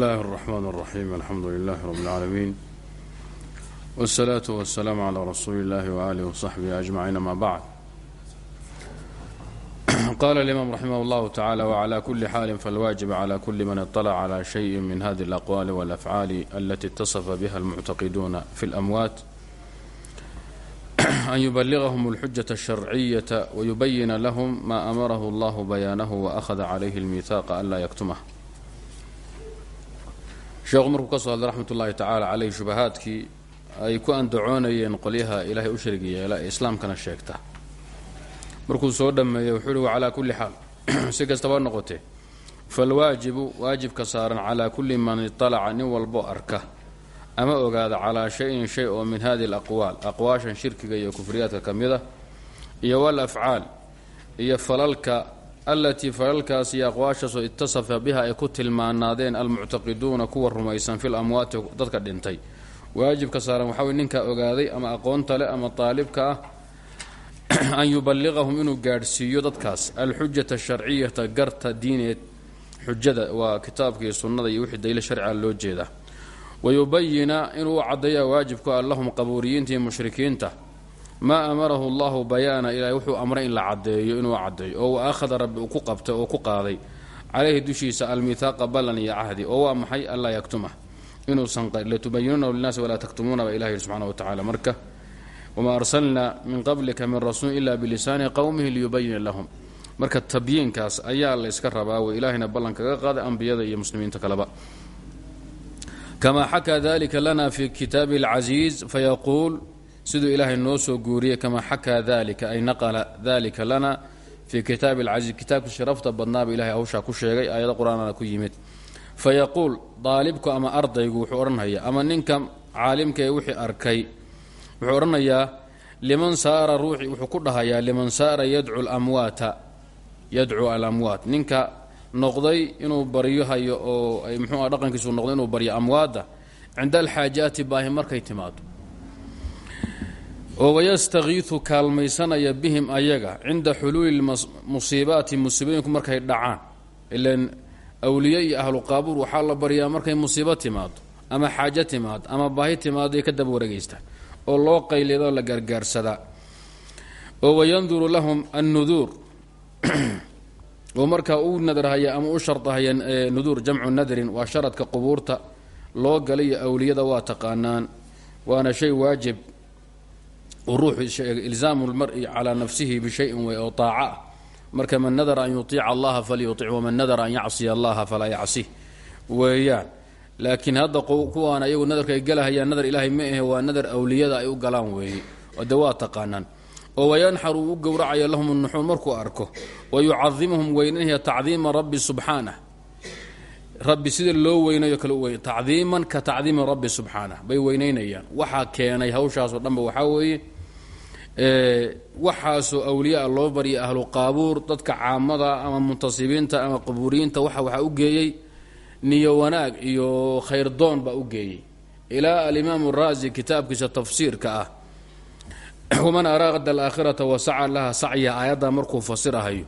الله الرحمن الرحيم الحمد لله رب العالمين والصلاة والسلام على رسول الله وآله وصحبه أجمعين ما بعد قال الإمام رحمه الله تعالى وعلى كل حال فالواجب على كل من اطلع على شيء من هذه الأقوال والأفعال التي اتصف بها المعتقدون في الأموات أن يبلغهم الحجة الشرعية ويبين لهم ما أمره الله بيانه وأخذ عليه الميثاق ألا يكتمه sheekhu markuu ka soo hadlay raxmat ullaahi tacaala caleyh shubahaadkii ay ku andacoonayeen qolyaha ilaahay u sharigi yeela ee islaamkana sheegta. Markuu soo dhammeeyey wuxuu uhi wacalaa kulli xaal. Si kastaba noqotee falwaajibu waajibka saaran calaa kulli man italaca nin walbo arka ama ogaada calaa shayin shay oo min hadihi alaqwaal aqwaashan shirkiga iyo kufriyaadka ka mid ah iyo walafcaal iyo falalka allatii falalkaas iyo aqwaashaasoo itasafa biha ay ku tilmaanaadeen almuctaqiduuna kuwa rumaysan fil amwaati dadka dhintay. Waajibka saaran waxaa wey ninka ogaaday ama aqoonta leh ama taalibka ah an yuballiqahum inuu gaadhsiiyo dadkaas. Alxujata asharciyata garta diineed. Xujada waa kitaabka iyo sunnada iyo wixii daliil sharciga loo jeedaa. Wayubayina inuu u caddeeya waajibku ah lahum qabuuriyiinta iyo mushrikiinta maa amarahu allahu bayaana ilaahay wuxuu amray in la caddeeyo inuu caddeeyo. Oo wa akhada rabbi ku qabtay oo ku qaaday. Calayhi dushiisa almihaaqa ballan iyo cahdi oo waa maxay? Allaa yaktumah inuusan latubayinuunahu linaasi walaa taktumuuna baa ilahi subxana wa tacala marka wamaa arsalnaa min qablika min rasuulin ila bilisaani qowmihi liyubayina lahum. Marka tabyiinkaas ayaa la yska rabaa wey ilaahayna ballan kaga qaaday ambiyada iyo muslimiinta kaleba. Kamaa xakaa dalika lana fi kitaabi alcasiiz fayaquul siduu ilaahay noo soo guuriyey kamaa xakaa dalika ay naqala dalika lana fii kitaabi alcasiiz kitaabka sharafta badnaaba ilahay hawshaa ku sheegay aayado qur'aanana ku yimid. Fayaquul daalibku ama ardaygu wuxuu odhanhayaa ama ninka caalimka ee wixii arkay wuxuu odhanayaa liman saara ruuxi wuxuu ku dhahayaa liman saara yadcu lamwaata yadcu alamwaat. Ninka noqday inuu baryohayo oo ay muxuu dhaqankiisu noqday inuu baryo amwaadda cinda alxaajaati baahi markay timaado oo wayastakiiu kaalmaysanaya bihim ayaga cinda xuluuli musiibaati musiibooyinku markay dhacaan. Ilan awliye iyo ahlu qaabuur waxaa la baryaa markay musiibo timaado ama xaajo timaado ama baahi timaado ka daba wareegaystaan oo loo qaylido la gargaarsadaa oo wayanduru lahum annuduur. Oo markaa u nadarhaya ama u sharahaya nuduur jamcu nadrin waa sharadka qubuurta loo galayo awliyada waa taqaanaan waana shay waajib ruuxu ilzaamu lmari calaa nafsihi bishayin way oo taaca ah marka man nadara an yuiica allaha falyuic waman nadara an yacsiya allaha falaa yacsih weeyaan. Laakiin hadda kuwaan ayagu nadarka ay galahayaan nadar ilaahay ma ahe waa nadar awliyada ay u galaan weeye de waa taqaanaan oo wayanxar uu u gowracayo lahum nuxuur markuu arko. Wa yucadimuhum weynanaya tacdiima rabbi subxaanah. Rabbi sida loo weynayo kale wey tacdiiman ka waxaasoo awliyaa loo barya ahlu qaabuur dadka caamada ama muntasibiinta ama qabuuriyiinta waxa waxaa u geeyey niyo wanaag iyo khayrdoon baa u geeyey. Ilaa alimaamu raazi kitaabkiisa tafsiirka ah waman araada alaakhirata wasaca laha sacya aayadda markuu fasirahayo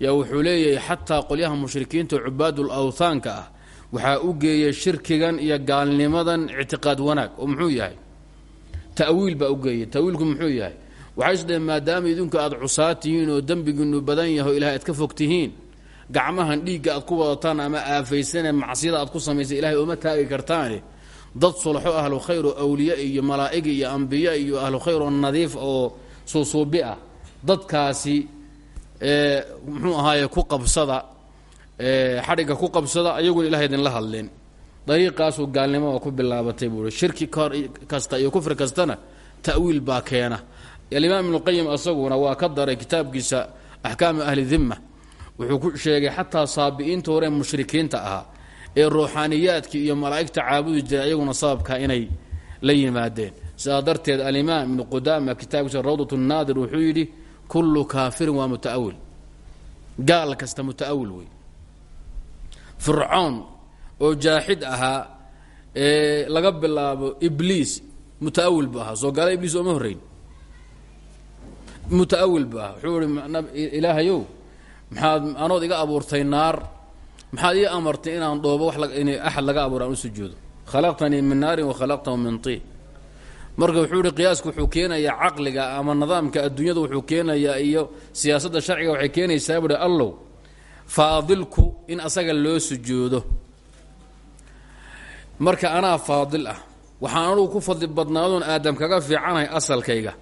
yaa wuxuu leeyahay xataa qolyaha mushrikiinta cubaadul awthaanka ah waxaa u geeyay shirkigan iyo gaalnimadan ictiqaad wanaag. Oo muxuu yahay? Ta'wiil baa u geeyay tawiilku muxuu yahay waxay maadaama idinku aad cusaa tihiin oo dembigiinu badan yaho ilahay aad ka fog tihiin gacmahan dhiigga aad ku wadataan ama aafaysanee macsiyada aad ku samaysay ilahay ooma taagi kartaane. Dad sulxo ahlu khayr oo awliye iyo malaa'ig iyo ambiye iyo ahlu khayr nadiif oo suusuubi ah. Dadkaasi muxuu ahaaye ku qabsada xadhigga ku qabsada ayaguna ilahay idinla hadleen. Dariiqaasuu gaalnimada ku bilaabatay buui shirki kasta iyo kufri kastana ta'wiil baa keena alimaam ibnuqayim asaguna waa ka daray kitaabkiisa axkaamu ahli dimma wuxuu ku sheegay xataa saabi'iinta hore mushrikiinta ahaa ee ruuxaaniyaadkii iyo malaa'igta caabudi jiray ayaguna sababka inay la yimaadeen. Sidaa darteed alimaam ibnu qudaama kitaabkiisa rawdat naadir wuxuu yidhi kullu kaafirin waa muta'awil. Gaal kasta muta'awil wey fircoon oo jaaxid ahaa ee laga bilaabo ibliis muta'awil muta'awil buu ahaa wuxuu ilaahayow maxaad anood iga abuurtay naar maxaad ii amartay inaan dhoobo in axad laga abuuro aan u sujuudo. Khalaqtanii min naarin wa khalaqtahu min tiin. Marka wuxuu ihi qiyaasku wuxuu keenayaa caqliga ama nidaamka adduunyada wuxuu keenayaa iyo siyaasadda sharciga waxay keenaysaa buhi allow faadilku in asaga loo sujuudo. Marka anaa faadil ah waxaan anugu ku fadli badnaadoon aadam kaga fiicanahay asalkayga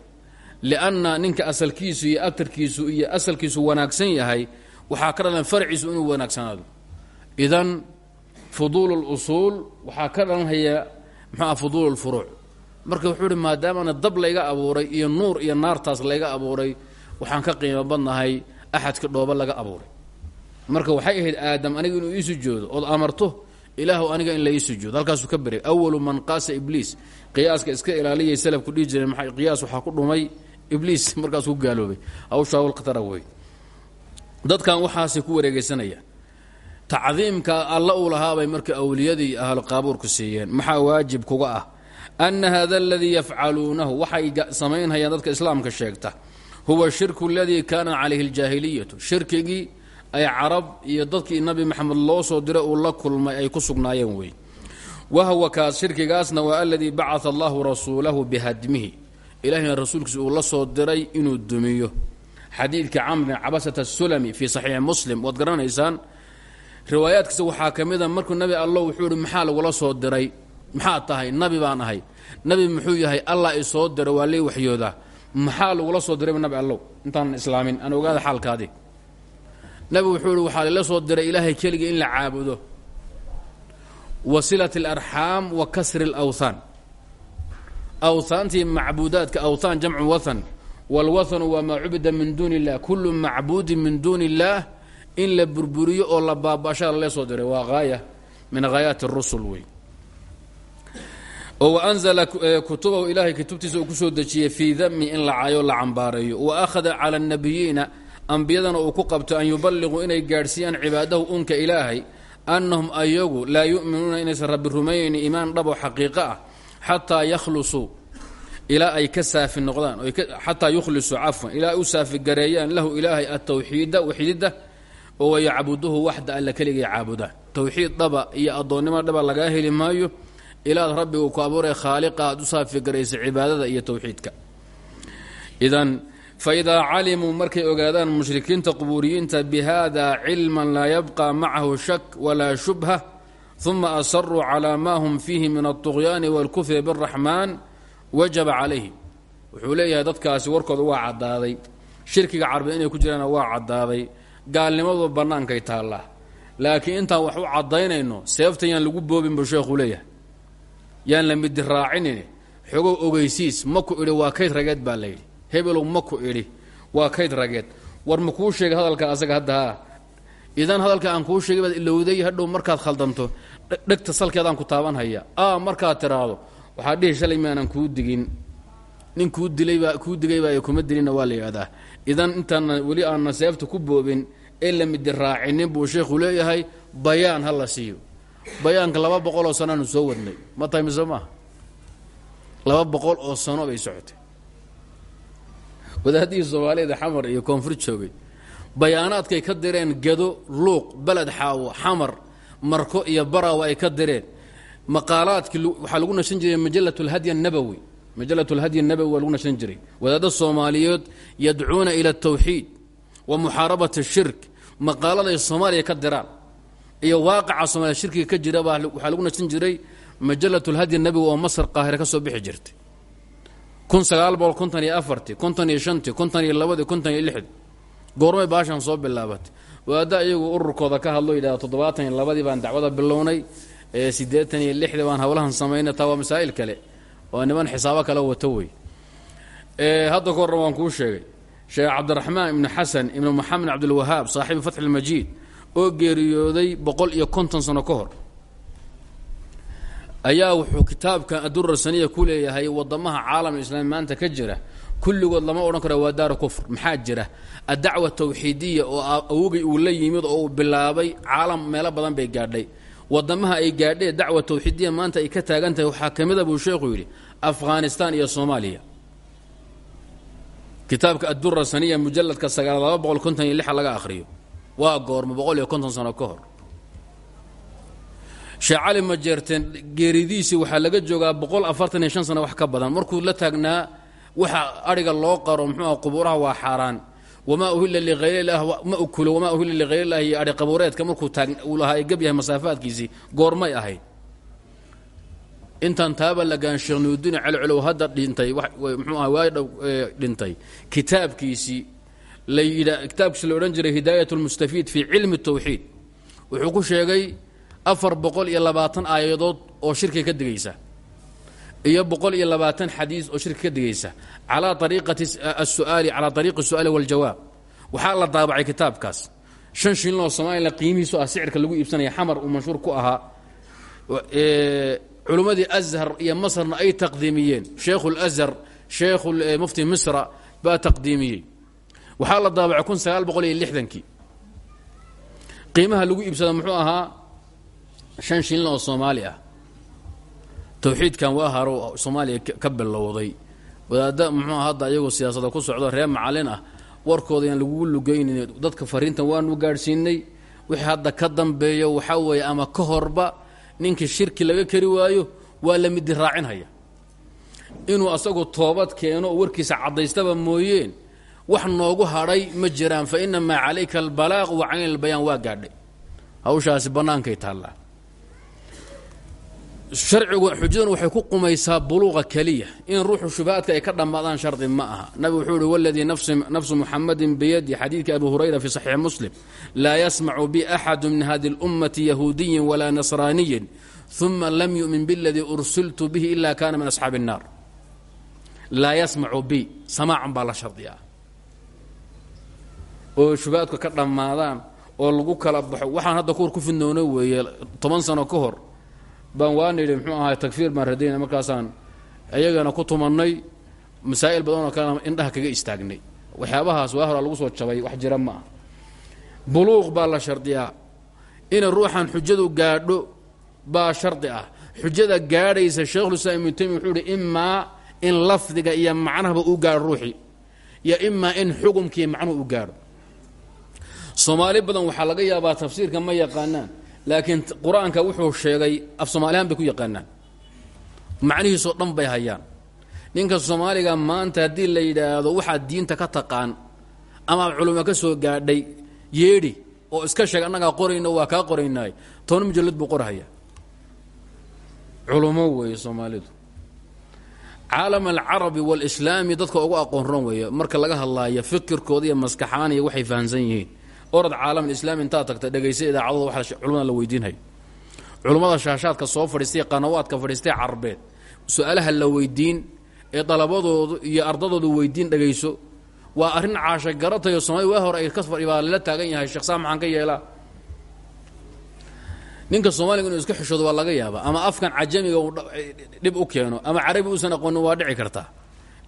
lianna ninka asalkiisu iyo abtarkiisu iyo asalkiisu wanaagsan yahay waxaa ka dhalan farciisu inuu wanaagsanaado idan fuduul اlusuul waxaa ka dhalanhaya mxuah fuduul اlfuruuc marka wuxuu uhi maadaamana dab layga abuuray iyo nuur iyo naartaas layga abuuray waxaan ka qiimo badnahay axadka dhooba laga abuuray marka waxay ahayd aadam aniga inuu ii sujoodo ood amarto ilaahw aniga in la ii sujuudo halkaasuu ka beray awalu man qaasa ibliis qiyaaska iska ilaaliyay salafku dhihi jireen qiyaas waxaa ku dhumay ibliis markaasuu ku gaaloobay. Hawshaa walqatara wey dadkan waxaasay ku wareegeysanayaan tacdiimka alla uu lahaabay marka awliyadii ahlu qaabuurku siiyeen. Maxaa waajib kuga ah? Ana hada aladii yafcaluunahu. Waxay samaynhayaan dadka islaamka sheegta. Huwa shirku aladii kaana calayhi aljaahiliyatu. Shirkigii ay carab iyo dadkii nabi maxamed loo soo diray uu la kulmay ay ku sugnaayeen wey. Wahwa kaas shirkigaasna waa aladii bacaa allahu rasuulahu bihadmihi ilahina rasuulkiisa uu la soo diray inuu dumiyo. Xadiidka camr bn cabasata asulami fii saxiixi muslim waad garanaysaan? Riwaayaadkiisa waxaa ka mida markuu nabi allo wuxuu ihi maxaa lagula soo diray? Maxaad tahay? Nabi baan ahay. Nabi muxuu yahay allah i soo diray waa lii waxyoodaa maxaa lagula soo dirayba nabi allow intaanan islaamin aan ogaada xaalkaadi. Nabi wuxuu ihi waxaa lala soo diray ilaahay keligii in la caabudo. Wasilat alarxaam wa kasri alawthaan awhaantii macbuudaadka awthaan jamcu wathan wاlwathanu waa maa cubida min duuni اllah kulu macbuudin min duuni اllaah in la burburiyo oo la baabashaa lale soo diray waa haaya min haayaati الrusul wey oo waanzla kutubahu ilaahay kutubtiisa uu kusoo dejiyey fii dami in la cayo la cambaareeyo wa akhada calى الnabiyiina ambiyadana uu ku qabto an yuballiquu inay gaadhsiiyaan cibaadahu unka ilaahay annahum ayagu laa yu'minuuna inaysan rabbi rumaynayn iimaan dhabo xaqiiqo ah xataa yakhlusuu ilaa ay ka saafi noqdaan xataa yukhlisuu cafwan ilaa u saafigareeyaan lahu ilaahay atawxiida waxididda oo wayacbuduhu waxda alla keligay caabudaan. Towxiid dhaba iyo addoonnimo dhaba lagaa heli maayo ilaad rabbigu ku abuuray khaaliqa aad u saafigaraysa cibaadada iyo towxiidka idan faidaa calimuu markay ogaadaan mushrikiinta qubuuriyiinta bihada cilman laa yabqa macahu shak walaa shubha uma asaruu calaa ma hum fiihi min alطuqyaani wاlkufri bاraxmaan wajaba calayhim wuxuu leeyahay dadkaasi warkooda waa caddaaday shirkiga carbeed inay ku jiraana waa caddaaday gaalnimadu bannaankay taallaa laakiin intaan wax u caddaynayno seefta yaan lagu boobin buu sheekhu leeyahay yaan la midi raacinin xogow ogeysiis maku idhi waa kayd rageed baa layidhi hebelow maku idhi waa kayd rageed war ma kuu sheegay hadalka asaga hadda haa idan hadalka aan kuu sheegay baad ilowday hadhow markaad khaldanto dhegta salkeedaan ku taabanhaya a markaad tiraahdo waxaa dhihi shalay maanan kuu digin. Nin kuu dilaybaa kuu digaybaa kuma dilinna waa la idan intaana weli aanna seefta ku boobin ee la midi raacinin buu sheekhu leeyahay bayaan ha la siiyo. Bayaanka laba boqol oo sanoanu soo wadnay ma tahay mise laba boqol oo sano bay socotay. Wadaadihii soomaaliyada xamar iyo koonfur joogay bayaanaadkay ka direen gado luuq beled xaawo xamar marko iyo barawa ay ka direen maqaalaadkii waxaa lagu nashan jiray majalat اlhadyi الnabowi majalat اlhadyi الnabowi waa lagu nashan jiray wadaadda soomaaliyeed yadcuuna ila الtawxiid wa muxaarabat الshirk maqaaladay soomaaliya ka diraan iyo waaqaca soomaliya shirkiga ka jira baa waxaa lagu nashan jiray majalat اlhadyi الnabowi oo masr qaahire ka soo bixi jirtay kun sagaal boqol konton iyo afartii konton iyo shantii konton iyo labadii konton iyo lixdii goormay baashan soo bilaabatay. Wadaadda iyagu ururkooda ka hadlo yidhahda toddobaatan iyo labadii baan dacwada bilownay ee siddeetan iyo lixdii baan howlahan samaynay taa waa masaa'il kale oo niman xisaabo kale wato wey. Hadda ka horran waan kuu sheegay. Sheekh cabdiraxmaan ibnu xasan ibnu moxamed cabdilwahaab saaxibu fatxi oo geeriyooday boqol iyo konton sano ka hor. Ayaa wuxuu kitaabkan adura saniya ku leeyahay wadamaha caalam islaami maanta ka jira kulligood lama odhan karo waa daaru kufr. Maxaa jira? Addacwa tawxiidiya oo awogay uu la yimid oo uu bilaabay caalam meelo badan bay gaadhay. Wadamaha ay gaadheen dacwa tawxiidiya maanta ay ka taagan tahay waxaa ka mida buu sheekhu yidhi afghanistan iyo soomaaliya. Kitaabka addura saniya mujaladka sagaal laba boqol konton iyo lixa laga akhriyo. Waa goormo boqol iyo konton sano ka hor. Sheekh cali majeerteen geeridiisii waxaa laga joogaa boqol afartan iyo shan sano wax ka badan. Markuu la taagnaa waxa adhiga loo qaro muxuuha qubuuraha waa xaaraan. Wamaa uhilla liayrilah ma ukulo wamaa uhilla likhayrillahi iyo adhi qabuureedka markuu taag uu lahaa gab yahay masaafaadkiisii goormay ahayd intaan taaba lagaan sheekh nuudiin calcolow hadda dhintay mxuu aha waadhow dhintay. Kitaabkiisii la yidha kitaabkiisi la odhan jiray hidaayat lmustafiid fii cilmi tawxiid. Wuxuu ku sheegay afar boqol iyo labaatan aayadood oo shirki ka digaysa iyo boqol iyo oo shirki ka digaysa. Calaa ariiqati asuaali calaa ariiqi su'aali waljawaab. Waxaa la daabacay kitaabkaas. Shan shilin oo somalilan qiimihiisu ah sicirka lagu iibsanaya xamar uu mashhuur ku ahaa. Culummadii azhar iyo masrna ay taqdiimiyeen. Sheekhu lazhar sheekhu mufti misra baa taqdiimiyey. Waxaa la daabacay kun sagaal boqol qiimaha lagu iibsada muxuu ahaa shan shilin oo soomaali ah tawxiidkan waa haro soomaaliya ka bilowday. Wadaadda muxuu hadda iyagoo siyaasada ku socdo reer macalin ah warkooda yaan lagugu lugaynin dadka fariintan waanu gaadhsiinay. Wixii hadda ka dambeeyo waxaa weeye ama ka horba ninkii shirki laga kari waayo waa la midi raacinhaya inuu asagu toobad keeno oo warkiisa caddaystaba mooyeen wax noogu hadhay ma jiraan fa inamaa calayka albalaaq wa cayn albayaan waa gaadhay. Hawshaasi bannaankay taallaa sharcigu xujadan waxay ku qumaysaa buluuqa keliya in ruuxu shubahaadka ay ka dhammaadaan shardi ma aha nabigu wuxuu uhi waladii nafsu muxamadin biyadi xadiidka abu hurayra fi saxiixi muslim laa yasmacu bi axadu min hadi اlummati yahuudiyin walaa nasraaniyin uma lam yu'min biاladii ursiltu bihi ila kana min asxaabi الnaar laa yasmacu bi samaacan baa la shardiyaa oo shubahaadku ka dhammaadaan oo lagu kala baxo waxaan hadda kuwar ku fidnoono weeye toban sano ka hor baan waana yidhi muxuu ahay takfiir baan radayna markaasaan iyagana ku tumannay masaa'il badanoo kalena indhaha kaga istaagnay waxyaabahaas waa horaa lagu soo jabay wax jira ma ah buluuq baa la shardiyaa. Inay ruuxan xujadu gaadho baa shardi ah. Xujada gaadhaysa sheikhulislaam ibnu taymiya wuxuu ihi imaa in lafdiga iyo macnahaba uu gaadho ruuxii iyo imaa in xukumkii macnuhu u gaadho. Soomaali badan waxaa laga yaabaa tafsiirka ma yaqaanaan laakiin qur'aanka wuxuu sheegay af soomaalihaan bay ku yaqaanaan. Macnihiisoo dhan bay hayaan. Ninka soomaaliga maanta haddii la yidhaahdo waxaad diinta ka taqaan amaad culimo ka soo gaadhay yeedhi oo iska sheeg annagaa qorayna waa kaa qoraynaay toban mujallad buu qorhaya culumo weeye soomaalidu. Caalam alcarabi waalislaami dadka ugu aqoon ron weeye. Marka laga hadlaayo fikirkooda iyo maskaxaan iyo waxay fahamsan yihiin orad caalam alislaami intaad tagta dhegaysa idaacadooda waxa culamada la weydiinhayo culummada shaashaadka soo fadhiistay qanawaadka fadhiistay carbeed. Su'aalaha la weydiin ee dalabadoodu iyo ardadoodu weydiin dhegayso waa arrin caasha garatayo soomaalida waa hore ay ka baa lala taagan yahay sheekh saa maxaan ka yeelaa? Ninka soomaaliga inuu iska xishoodo waa laga yaabaa. Ama afkan cajamiga uu dhib u keeno ama carabi uusan aqoonin waa dhici kartaa.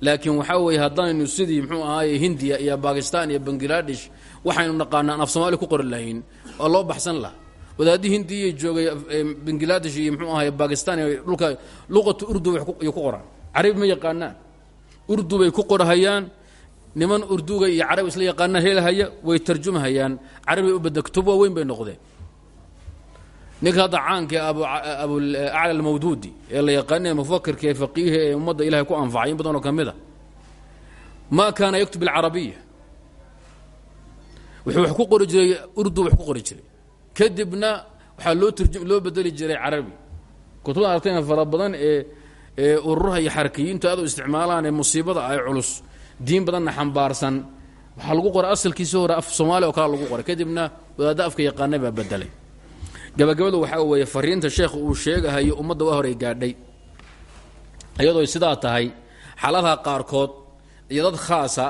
Laakiin waxaa weeye haddaanaynu sidii muxuu ahaaye hindiya iyo bakistan iyo bangladesh waxaynu naqaanaan af soomaali ku qori lahayn oo loo baxsan laha wadaaddi hindiya joogay bangladesh iyo mxuu ahaye bakistan dhulka luqatu urdu ku qoraan. Carabi ma yaqaanaan. Urdu bay ku qorhayaan niman urduga iyo carabi isla yaqaana helhaya way tarjumhayaan carabi u badda kutub waaweyn bay noqdeen. Ninka hadda caanka abuacla almawduudi ee la yaqaanay mufakirka ee faqiiha ee ummadda ilahay ku anfacay in badanoo ka mid a. Ma kaana yaktub bilcarabiya wuxuu wax ku qori jiray urdu wax ku qori jiray. Kadibna waxaa loo turjum loo bedeli jiray carabi. Kutubda aragtayna fara badan ee ee ururaha iyo xarkiyiintu aad u isticmaalaan ee musiibada ay culus diin badanna xambaarsan. Waxaa lagu qoray asalkiisi hore af soomaaliya oo kale lagu qoray. Kadibna wadaadda afka yaqaanay baa bedelay gabagabadu waxaa weeye fariinta sheekh uu sheegahayo ummadda waa horay gaadhay. Iyadoo sidaa tahay xaaladaha qaarkood iyo dad khaasa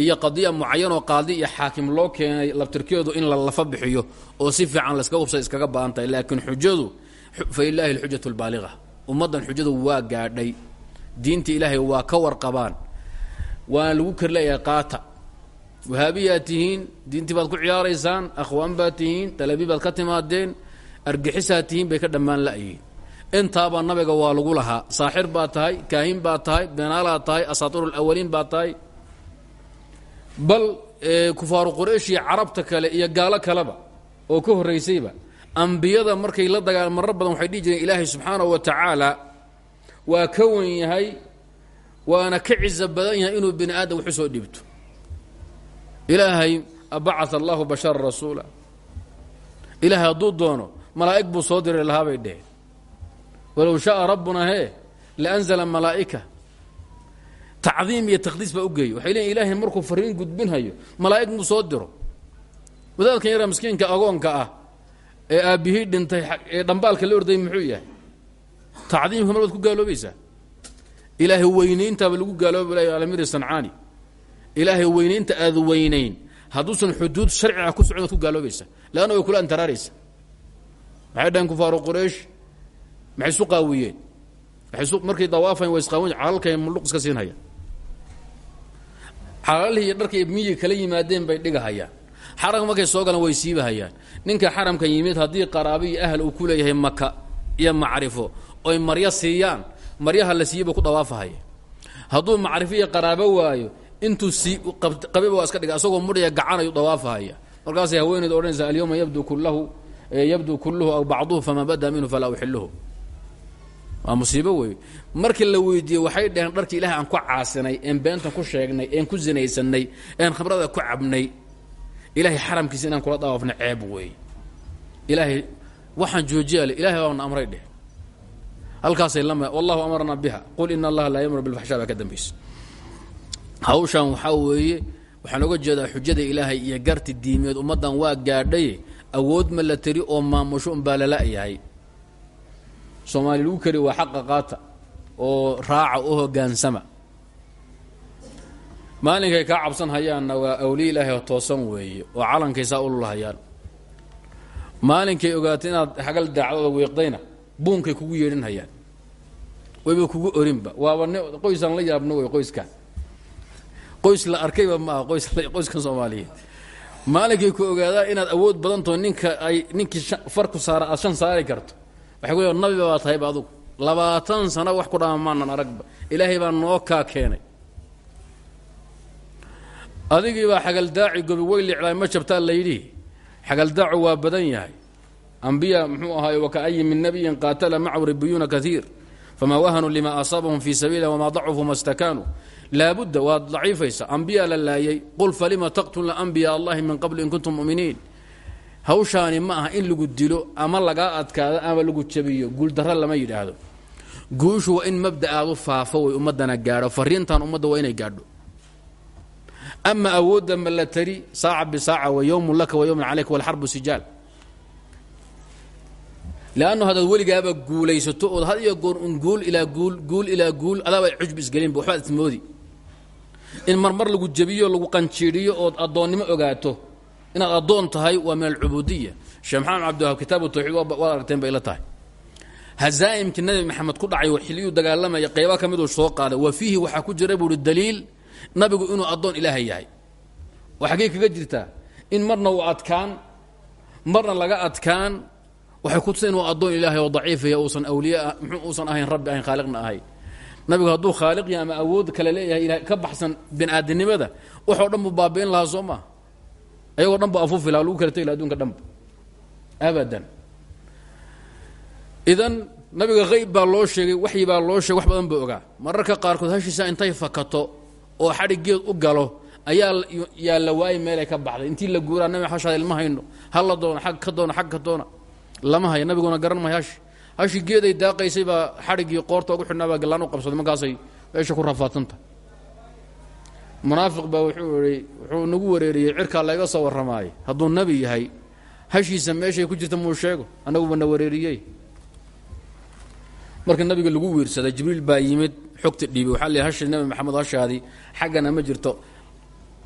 iyo qadiya mucayanoo qaadi iyo xaakim loo keenay labtirkeedu in la lafa bixiyo oo si fiican layska hubsa iskaga baahan laakiin xujadu fa ilaahi alxujatu albaaliqa ummaddan xujadu waa gaadhay. Diinta ilaahay waa ka warqabaan. Waana lagu kari leeyahay qaata wahaabiyaad tihiin diintii baad ku ciyaaraysaan akhwaan baad tihiin talabiib baad ka timaadeen argixisaad tihiin bay ka dhammaan la'yihiin. Intaabaa nabiga waa lagu lahaa. Saaxir baad tahay kaahin baad tahay beenaalaad tahay asaatiiru alawaliin baad tahay bal kufaaru quraysh iyo carabta kale iyo gaalo kaleba oo ka horraysayba ambiyada markay la dagaal marar badan waxay dhihi jireen ilaahay subxaanahu wa tacaala waa ka wen yahay waana ka cizo badan yahay inuu bini aadam wax soo dhibto. Ilaahay abacaa allahu bashara rasuula. Ilaahay hadduu doono malaa'ig buu soo diri lahaa bay dheheen walow shaaa rabbuna hee laanzala malaa'ika tacdiim iyo taqdiis baa u geeyey waxay leeyiin ilaahay markuu fariin gudbinhayo malaa'ig muu soo diro. Wadaadkan yara miskiinka agoonka ah ee aabbihii dhintay ee dhambaalka la ordayay muxuu yahay? Tacdiimka mar baad ku gaaloobaysaa? Ilaahay weynayntaaba lagu gaalooba lay alamir sancaani. Ilaahay weynaynta aad weynayn hadduusan xuduud sharciga ku socon ad ku gaaloobaysa leanna way kula antaraaraysa maxay dhaheen kufaaru quraysh? Maxay isu qaawiyeen? Markay dawaafayn way isqaawan calalkay mulluq iska siinhayaan calalihii iyo dharkay miyiga kala yimaadeen bay dhigahayaan. Xaramka markay soo galaan way siibahayaan ninka xaramka yimid haddii qaraabi iyo ahl uu ku leeyahay maka iyo macrifo oy maryo siiyaan maryaha la siiyey buu ku dawaafahaya hadduu macrifo iyo qaraabo waayo intuu sii qabiba waa iska dhiga asagoo mudhaya gacanayu dawaafahaya. Markaasay haweeneyda odhanaysa alyawma yabdu kullahu yabdu kulluhu aw bacduhu famaa bada minhu falaa uxiluhu waa musiibo wey markii la weydiiyey waxay dhaheen dharkii ilahay aan ku caasinay een beenta ku sheegnay een ku sinaysanay een khamrada ku cabnay ilaahay xaramkiisa inaan kula dawaafna ceeb weey. Ilaahay waxaan joojiyale ilahay baana amray dheh. Halkaasay lama wallahu amarna biha. Qul ina allaha laa yamuru bilfaxsha baa ka dambaysa hawshan waxaa weeye waxaan oga jeedaa xujada ilaahay iyo garti diimeed. Ummaddan waa gaadhay awood ma la teri oo maamusho unbaa lala-yahay soomaali lagu kari waa xaqa qaata oo raaca u hogaansama. Maalinkay kaa cabsan hayaanna waa awliya ilaahay toosan weeye oo calankay saa ululahayaan maalinkay ogaatay inaad xagal daacdooda wiiqdayna buunkay kugu yeedhin hayaan. Wayba kugu orinba. Waaba n qoysaan la yaabno wey qoyskan qoys la arkayba ma aha qoys qoyskan soomaaliyeed. Maalinkay ku ogaadaa inaad awood badantaho ninka ay ninkii farku saara aad shan saari karto waxay ku nabiba baa tahayba adugu labaatan sano wax ku dhaama maanan aragba ilaahay baa noo kaa keenay. Adigii baa xagaldaaci gobi weylicdaa ma jabtaa layidhi xagaldaacu waa badan yahay. Ambiya muxuu ahaaye waka'ayin min nabiyin qaatala macahu ribiyuuna kaiir famaa wahanuu lima asaabahum fii sabiilih wamaa dacufuu ma stakaanuu laabudda waad daciifaysa ambiyaa la laayay. Qul falima taqtulna anbiyaa allahi min qabli in kuntum mu'miniin hawshaani ma aha in lagu dilo ama lagaa adkaado ama lagu jabiyo. Guuldarra lama yidhaahdo. Guushu waa in mabda'aadu faafo way ummaddana gaadho. Fariintan ummadda waa inay gaadho. Ama awoodda ma la tari saaca bisaaca wa yowmun laka wa yowmun calayka walxarbu sijaal. Leannu haddaad weligaaba guulaysato ood had iyo goor un guul ilaa guul guul ilaa guul adaaba cujbi isgelinba waxbaad ismoodi. In marmar lagu jebiyo lagu qanjiidhiyo ood addoonnimo ogaato inaad addoon tahay waa min alcubuudiya sheekh maxamed cabdiwahaab kitaabu tawxiid waad aragteen bay la tahay. Hazaa'imkii nabi maxamed ku dhacay xiliyuu dagaalamaya qayba ka miduu soo qaaday wa fiihi waxaa ku jira buuhi daliil nabigu inuu addoon ilaahay yahay. Oo xaggey kaga jirtaa in marna uu adkaan marna laga adkaan waxay ku tusa inuu addoon ilaahay oo daciifaya uusan awliyaa muxuu uusan ahayn rabbi ahayn khaaliqna ahayn nabigu hadduu khaaliq yahay ama awood kale leeyahay ka baxsan bini-aadinimada waxoo dhan buu baabi'in lahaa soo maa ayagoo dhan bu afuufi lagu kala tegi laha adunka dhanba. Abadan. Idan nabiga hayb baa loo sheegay waxyi baa loo sheegay wax badan buu ogaa. Mararka qaarkood hashiisa intay fakato oo xadhiggeed u galo ayaa yaa la waayay meelay ka baxday. Intii la guuraa nabi hashaada ilma hayno. Hala doona xag ka doona xag ka doona lama hayo nabiguna garan mayo hashi hashi geeday daaqaysay baa xadhiggii qoorta ugu xidhnaa baa gallaan u qabsaday markaasay meesha ku rafaadsanta munaafiq baa wuxuu ihi wuxuu nagu wareeriyey cirkaa layga soo warramaayay hadduu nebi yahay hashiisa meeshay ku jirta muu sheego? Annaguba na wareeriyey. Marka nabiga lagu wiirsaday jibriil baa yimid xogta dhiibay. Waxaa la hashi nabi maxamed hashaadii xaggana ma jirto.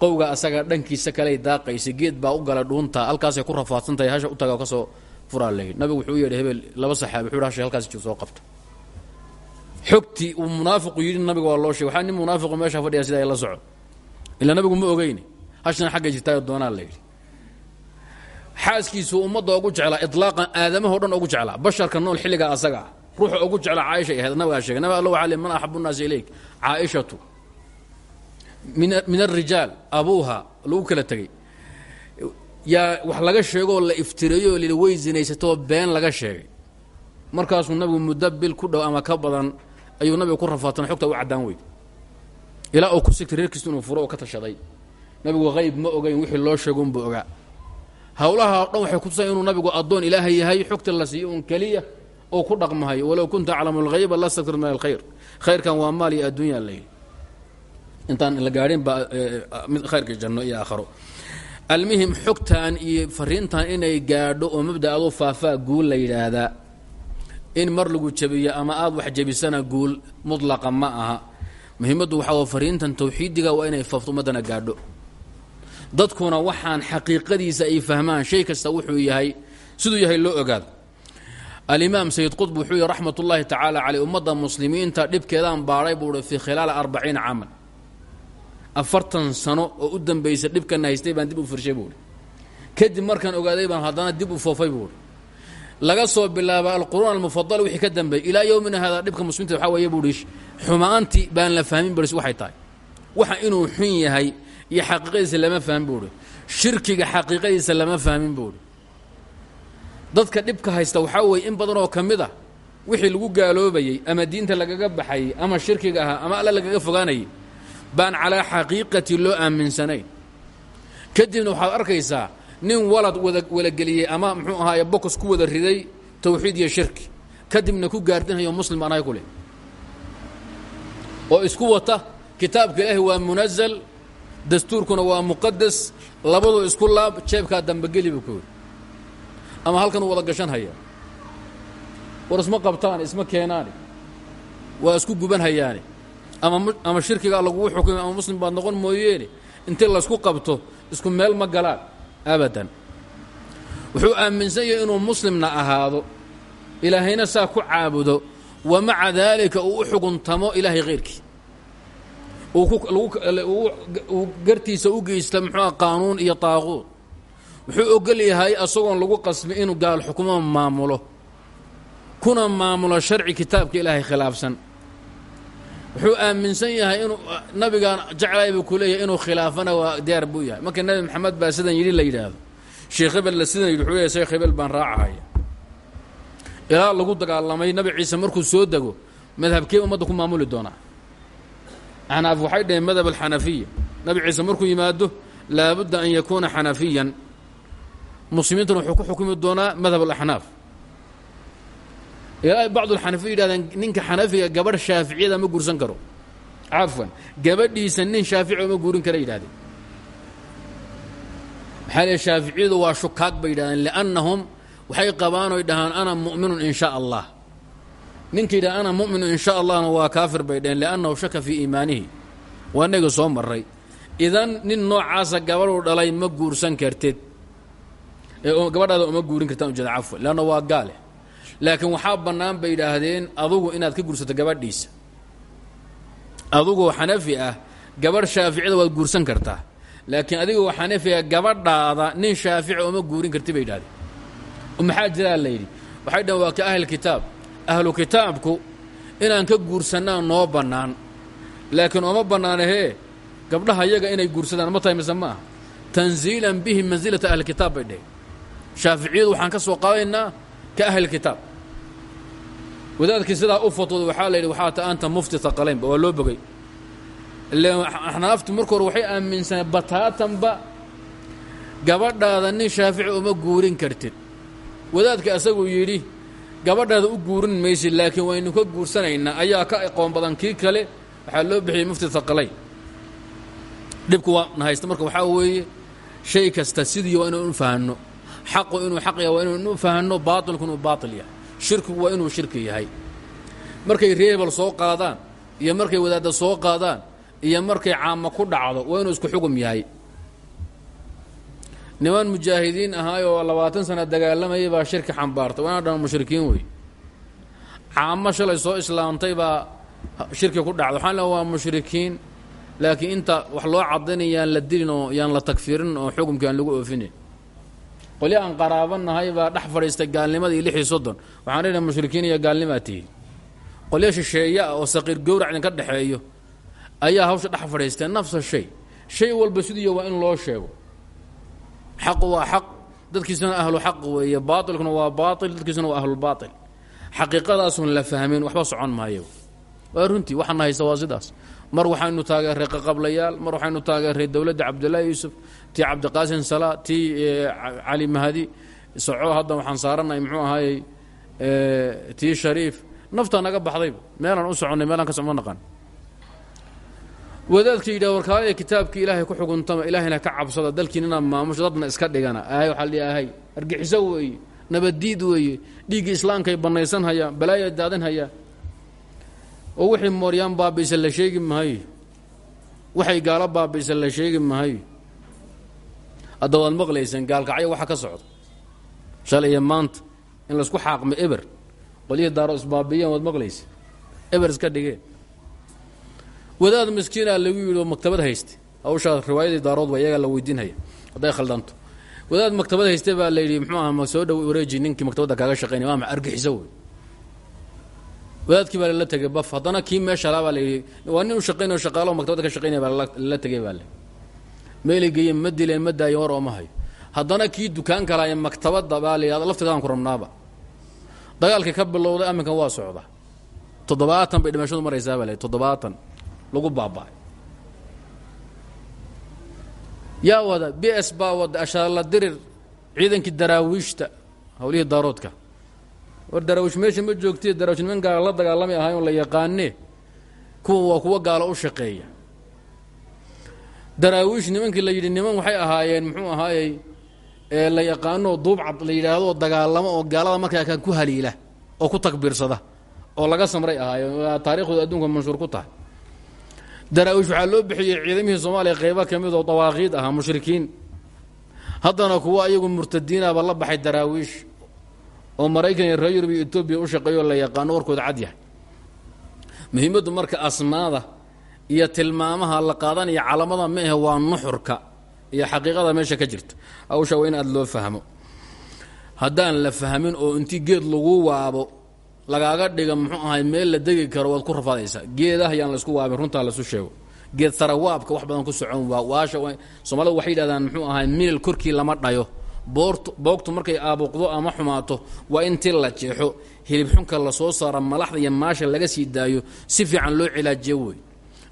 Qowga asaga dhankiisa kaley daaqaysay geed baa u galay dhuunta halkaasay ku rafaadsan hasha u taga ka soo furaa layi nabigu wuxuu yeedhay hebel laba saxaabi wuxuu hashay halkaas jir soo qabta. Xogtii uu munaafiqu yidhi nabiga waa loo sheegay. Waxaa nin munaafiqu meesha fadhiya sida ay la soco ilaa nabigu ma ogeyni hashana xaggay jirtaayo doonaa la yidhi. Xaaskiisuu ummadda ugu jeclaa ilaaqan aadamahao dhan ugu jeclaa. Basharka nool xilligaa asaga ah ugu jeclaa caaishay ahayd nabigaa sheegay nabi alla waxaa le man axabu nnaasi ilayk. Caaishatu min alrijaal abuuha lagu kala tegey. Yaa wax laga sheegoo la iftireeyo oo lii way been laga sheegay. Markaasuu nabigu muddo ku dhow ama ka badan ayuu nabiga ku rafaatana xogta u caddaan weyd ilaa uu ku sigtay reerkiisu inuu furo oo ka tashaday. Nabigu hayb ma ogayn wixii loo sheego unbuu ogaa. Howlaha o dhan waxay kutusayan inuu nabigu addoon ilaahay yahay xogta la siiyo un keliya oo ku dhaqmahayo walow kunta aclamu alghayba lastaktir min alkhayr. Khayrkan waa maal iyo adduunya layidhi intaan la gaadhin baa mid khayrka janno iyo aakharo. Almuhim xogtan iyo fariintan inay gaadho oo mabda aduu faafaa guul la yidhaahdaa. In mar lagu jabiyo ama aada wax jabisana guul mudlaqa ma aha muhiimaddu waxaa wa fariintan tawxiidiga waa inay faafto ummaddana gaadho. Dadkuna waxaan xaqiiqadiisa ay fahmaan shay kasta wuxuu yahay siduu yahay loo ogaado alimaam sayid qutb wuxuu yihi raxmat ullaahi tacaala caley ummadda muslimiinta dhibkeedaan baadhay buu hi fii khilaali arbaciina afartan sano oo u dambaysa dhibkana haystay baan dib u firshay buuhi kadib markaan ogaaday baan haddana dib u foofay buuhi laga soo bilaaba alquruun almufadala wixii ka dambeeyey ilaa yowmina haadaa dhibka muslimiinta waxaa weeye buuhi xumaanti baan la fahmin baris waxay tahay. Waxa inuu xun yahay iyo xaqiiqadiisa lama fahmin buuhi shirkiga xaqiiqadiisa lama fahmin buuhi dadka dhibka haysta waxaa weeye in badan oo ka mid a wixii lagu gaaloobayey ama diinta lagaga baxayey ama shirkiga ahaa ama alla lagaga fogaanayay baan calaa xaqiiqati loo aaminsanayn. Kadibna waxaad arkaysaa nin walad wada walageliyey ama muxuu ahaaye bokos ku wada riday tawxiid iyo shirki. Kadibna ku gaardinhayo muslim baan ahay ku leh. Oo isku wata kitaabka ilaahi waa munazal dastuurkuna waa muqadas labadoo isku laab jeebkaa dambageliba yidhi. Ama halkan u wada gashan haya war isma qabtaan isma keenaani. Waa isku guban hayaani ama ama shirkigaa laguu xukumay ama muslim baad noqon mooyeene intii laysku qabto isku meel ma galaan abadan. Wuxuu aaminsan yahay inuu muslimna ahaado. Ilaahayna saa ku caabudo. Wa maca daalika uu u xuguntamo ilaahay khayrkii. Uu gartiisa u geysta muxuua qaanuun iyo taaquud wuxuu ogol yahay asagoon lagu qasbin inuu gaal xukumo maamulo. Kuna maamulo sharci kitaabka ilaahay khilaafsan wuxuu aaminsan yahay inuu nabigaan jeclay buu ku leeyahay inuu khilaafana waa diyaar buu yahay. Marka nebi maxamed baa sidan yidhi la yidhaahdo. Sheekh hebel la sidan yidhi wuxuu leeyahay sheekh hebel baan raacahaya. Ilaa lagu dagaalamay nabi ciise markuu soo dego madhabkee ummadda ku maamuli doonaa. Axnaaf waxay dhaheen madhab alxanafiya nabi ciise markuu yimaado laabudda an yakuuna xanafiyan muslimiintuna wuxuu ku xukumi doonaa madhab alaxnaaf ilaa bacdu alxanafiya yidhahdeen ninka xanafiga gabadh shaaficiyada ma guursan karo. Cafwan gabadhiisa nin shaafici ma guurin kara yidhahdeen maxaa shaaficiyadu waa shukaag bay yidhahdeen liannahum waxay qabaan oy dhahaan ana mu'minun in shaa allah. Ninka yidhaha ana mu'minun in shaa allahna waa kaafir bay dhaheen liannahu shaka fii iimaanihi. Waa inaga soo maray idan nin noocaasa gabadhuu dhalay ma guursan kartid. Gabadhaada uma guurin kartaan ujeeda cafwan leanna waa gaale laakiin waxaa bannaan bay yidhaahdeen adugu inaad ka guursato gabadhiisa. Adugoo xanafi ah gabadh shaaficida waad guursan kartaa. Laakiin adigoo xanafiga gabadhaada nin shaafici uma guurin karti bay yidhahdeen maxaa jiraa la yidhi? Waxay dhahen waa ka ahli kitaab. Ahlu kitaabku inaan ka guursannaa noo bannaan. Laakiin ooma bannaanahee gabdhaha yaga inay guursadaan ma tahay mise ma ah tanziilan bihi mansilata ahli kitaab bay dheheen shaaficiyadu waxaan ka soo qaadaynaa ka ahli kitaab. Wadaadkii sidaa u fatwooda waxaa la yidhi waxaa ta anta mufti taqalaynba waa loo bogay. Ile axnaaftu marka hore waxay aaminsaneen bataatanba gabadhaada nin shaafici uma guurin kartid. Wadaadka asaguu yidhi gabadhaada u guurin maysid laakiin waynu ka guursanaynaa ayaa ka aqoon badan kii kale waxaa loo bixiyey mufti taqalayn dhibku waa na haysta marka waxaa weeye shay kasta sidii waa inuu fahanno xaqu inuu xaq yahay waa inuu fahanno baatilku inuu baatil yahay. Shirkigu waa inuu shirki yahay. Markay reebal soo qaadaan iyo markay wadaadda soo qaadaan iyo markay caamo ku dhacdo waa inuu isku xugum yahay. Niman mujaahidiin ahaayoo labaatan sana dagaalamayay baa shirki xambaartay. Waana dhan mushrikiin wey caamo shalay soo islaamtay baa shirki ku dhacda waxaan leeay waa mushrikiin laakiin inta wax loo caddaynay yaan la dilin oo yaan la tagfirin oo xukumkii aan lagu oofinin qolya aan qaraabanahay baa dhex fadhiistay gaalnimadii lix iyo soddon. Waxaan leedahay mushrikiin iyo gaalnimaa tihiin qolyo shisheeya ah oo saqiir gowrac idinka dhexeeyo ayaa hawsha dhex fadhiistee nafsa shay. Shay walba sidiiyo waa in loo sheego. Xaqu waa xaq dadkiisuna ahlu xaq weeye baailkuna waa baail dadkiisuna waa ahlulbaail xaqiiqadaasun la fahmin waxba socon maayo waa runtii waxaana haysta waa sidaas. Mar waxaynu taageerray qaqablayaal mar waxaynu taageerray dowladda cabdullaahi yuusuf tii cabdiqaasin salaa tii cali mahadi soco hadda waxaan saaranay muxuu ahaayey tii shariif. Naftaa naga baxdayba meelaan u soconnay meelaan ka socma naqan wadaadka yidhah warkaalaya kitaabkii ilaahay ku xukuntama ilaahayna ka cabsada dalkiin inaad maamusho dadna iska dhigana. Ahay waxaa la ahay argixiso weeye nabaddiid weeye dhiiggii islaamkay bannaysan hayaan balaaya daadan hayaan oo wixii mooryaan baabaysa la sheegi mahayo waxay gaalo baabaysa la sheegi mahayo hadda waad maqlayseen gaalkacyo waxa ka socda. Shalay iyo maanta in la isku xaaqmo eber. Qolyihii daaro isbaabiyeen waad maqlaysa eber iska dhigeen wadaad miskiinaa lagu yidhi oo maktabad hayste hawshaa riwaayadii daarood waa iyagaa la weydiinhaya hadday khaldanto. Wadaad maktabad hayste baa la yidhi muxuu aha ma soo dhow wareeji ninkii maktabadda kaaga shaqaynaya waa ma argixiso wey wadaadkii baa lala tegay baf haddana kii meesha baa la yidhi waa nin u shaqaynayo shaqaalaho maktabadda ka shaqaynaya baa lala tegay baa le meelay geeyeen ma dileen ma daayen war ooma hayo. Haddana kii dukaan kalaaye maktabadda baa la yidhahda laftigaan ku rabnaaba. Dagaalkii ka bilowday aminkan waa socda. Toddobaatan bay dhimashadu maraysaa baa le toddobaatan. Lagu baaba'ay. Yaa wada b s baa wada ashaalla dirir ciidankii daraawiishta hawlihii daaroodka war daraawiish meesha ma joogtiy daraawish niman gaala la dagaalami ahaayoo la yaqaanee. Kuwa waa kuwa gaalo u shaqeeya. Daraawiish nimankii la yidhi niman waxay ahaayeen muxuu ahaayey ee la yaqaanoo duubcad la yidhaahdo dagaalamo oo gaalada markaa kan ku haliila oo ku takbiirsada oo laga samray ahaayeen. Taariikhdooda adduunka manshuur ku tahay. Daraawiish waxaa loo bixiyey ciidamihii soomaaliya qaybo ka mid oo dawaaqiid ahaa mushrikiin. Haddana kuwa ayagu murtadiinaba la baxay daraawiish oo maraykan iyo reer yurub u shaqeeyo la yaqaano warkooda cad yahay. Muhiimaddu marka asmaada iyo tilmaamaha la qaadanaya calamada ma ahe waa nuxurka iyo xaqiiqada meesha ka jirta. Hawsha waa in loo fahmo. Haddaan la fahmin oo intii geed lagu waabo lagaaga dhiga muxuu ahay meel la degi karo waad ku rafaadaysaa geedaha yaan laysku waabin runtaa laysu sheego. Geed sarawaabka wax badan ku socon waa waasha soomaalida waxay yidhahdaan muxuu ahay milal korkii lama dhayo boogtu markay aabuqdo ama xumaato waa intii la jeexo. Hilib xunka la soo saara malaxda iyo maasha laga sii daayo si fiican loo cilaajiyo wey.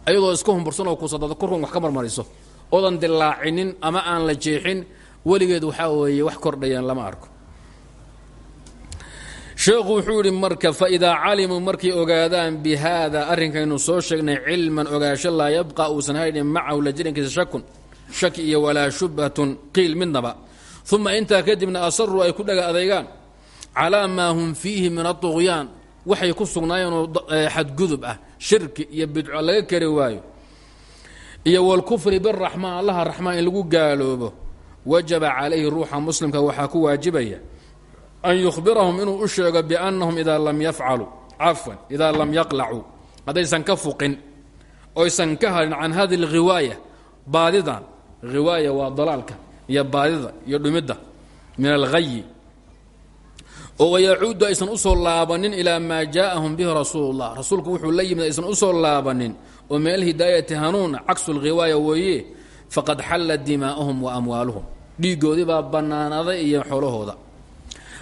Ayadoo iska humbursan oo kusadada korkan wax ka marmariso. Oodan dilaacinin ama aan la jeexin weligeed waxaa weeye wax kordhayaan lama arko. Sheekhu wuxuu yidhi marka faidaa calimuu markay ogaadaan bi haada arrinkaynu soo sheegnay cilman ogaasho laa yabqa uusan haynin macahu la jirankiisa shakun shaki iyo walaa shubhatun qiil midnaba uma intaa kadibna asaruu ay ku dhaga adeegaan calaa maa hum fiihi min aduqyaan waxay ku sugnaayeenoo xadgudub ah shirki iyo bidco laga kari waayo iyo wlkufri biraxmaan allaha raxmaan in lagu gaaloobo wajaba calayhi ruuxa muslimka waxaa ku waajibaya an yukhbirahum inuu u sheego biannahum idaa lam yafcaluu cafwan idaa lam yaqlacuu haddaysan ka fuqin oysan ka hadhin can hadi اlghiwaaya baadidan hiwaaya waa dalaalka iyo baadida iyo dhumidda min alghayi oo wayacuudu aysan u soo laabanin ilaa maa jaaءahum bihi rasuulu اllah rasuulku wuxuu la yimid aysan u soo laabanin oo min alhidaayati hanuun caksu lghiwaaya weeye faqad xalla dimaa'uhum wa amwaaluhum. Dhiigoodii baa bannaanaaday iyo xoolahooda.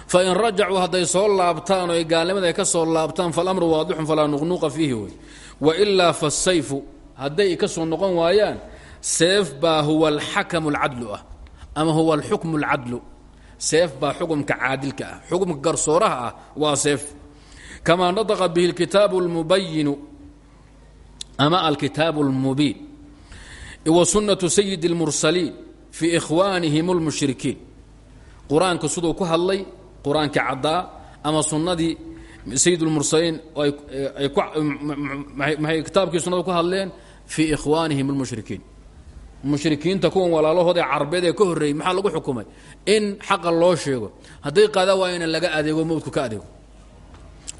Fain rajacuu hadday soo laabtaan oo gaalnimada ay ka soo laabtaan falamru waadixun falaa nuqnuuqa fiihi wey wailaa fasayfu hadday ka soo noqon waayaan seef baa huwa alxakamu alcadlu ah ama huwa alxukmu alcadlu seef baa xukumka caadilka ah xukumka garsooraha ah waa seef kamaa nataqa bihi alkitaabu almubayinu ama alkitaabu almubiin wa sunnatu sayidi اlmursaliin fii ikhwaanihim اlmushrikiin qur-aanka siduu ku hadlay qur-aankii caddaa ama sunnadii sayid اlmursaliin ay kitaabkii sunnada ku hadleen fii ikhwaanihim اlmushrikiin mushrikiinta kuwan walaalahooda carbeed ee ka horreeyey maxaa lagu xukumay? In xaqa loo sheego. Hadday qaadaan waa ina laga adeego mowdku ka adeego.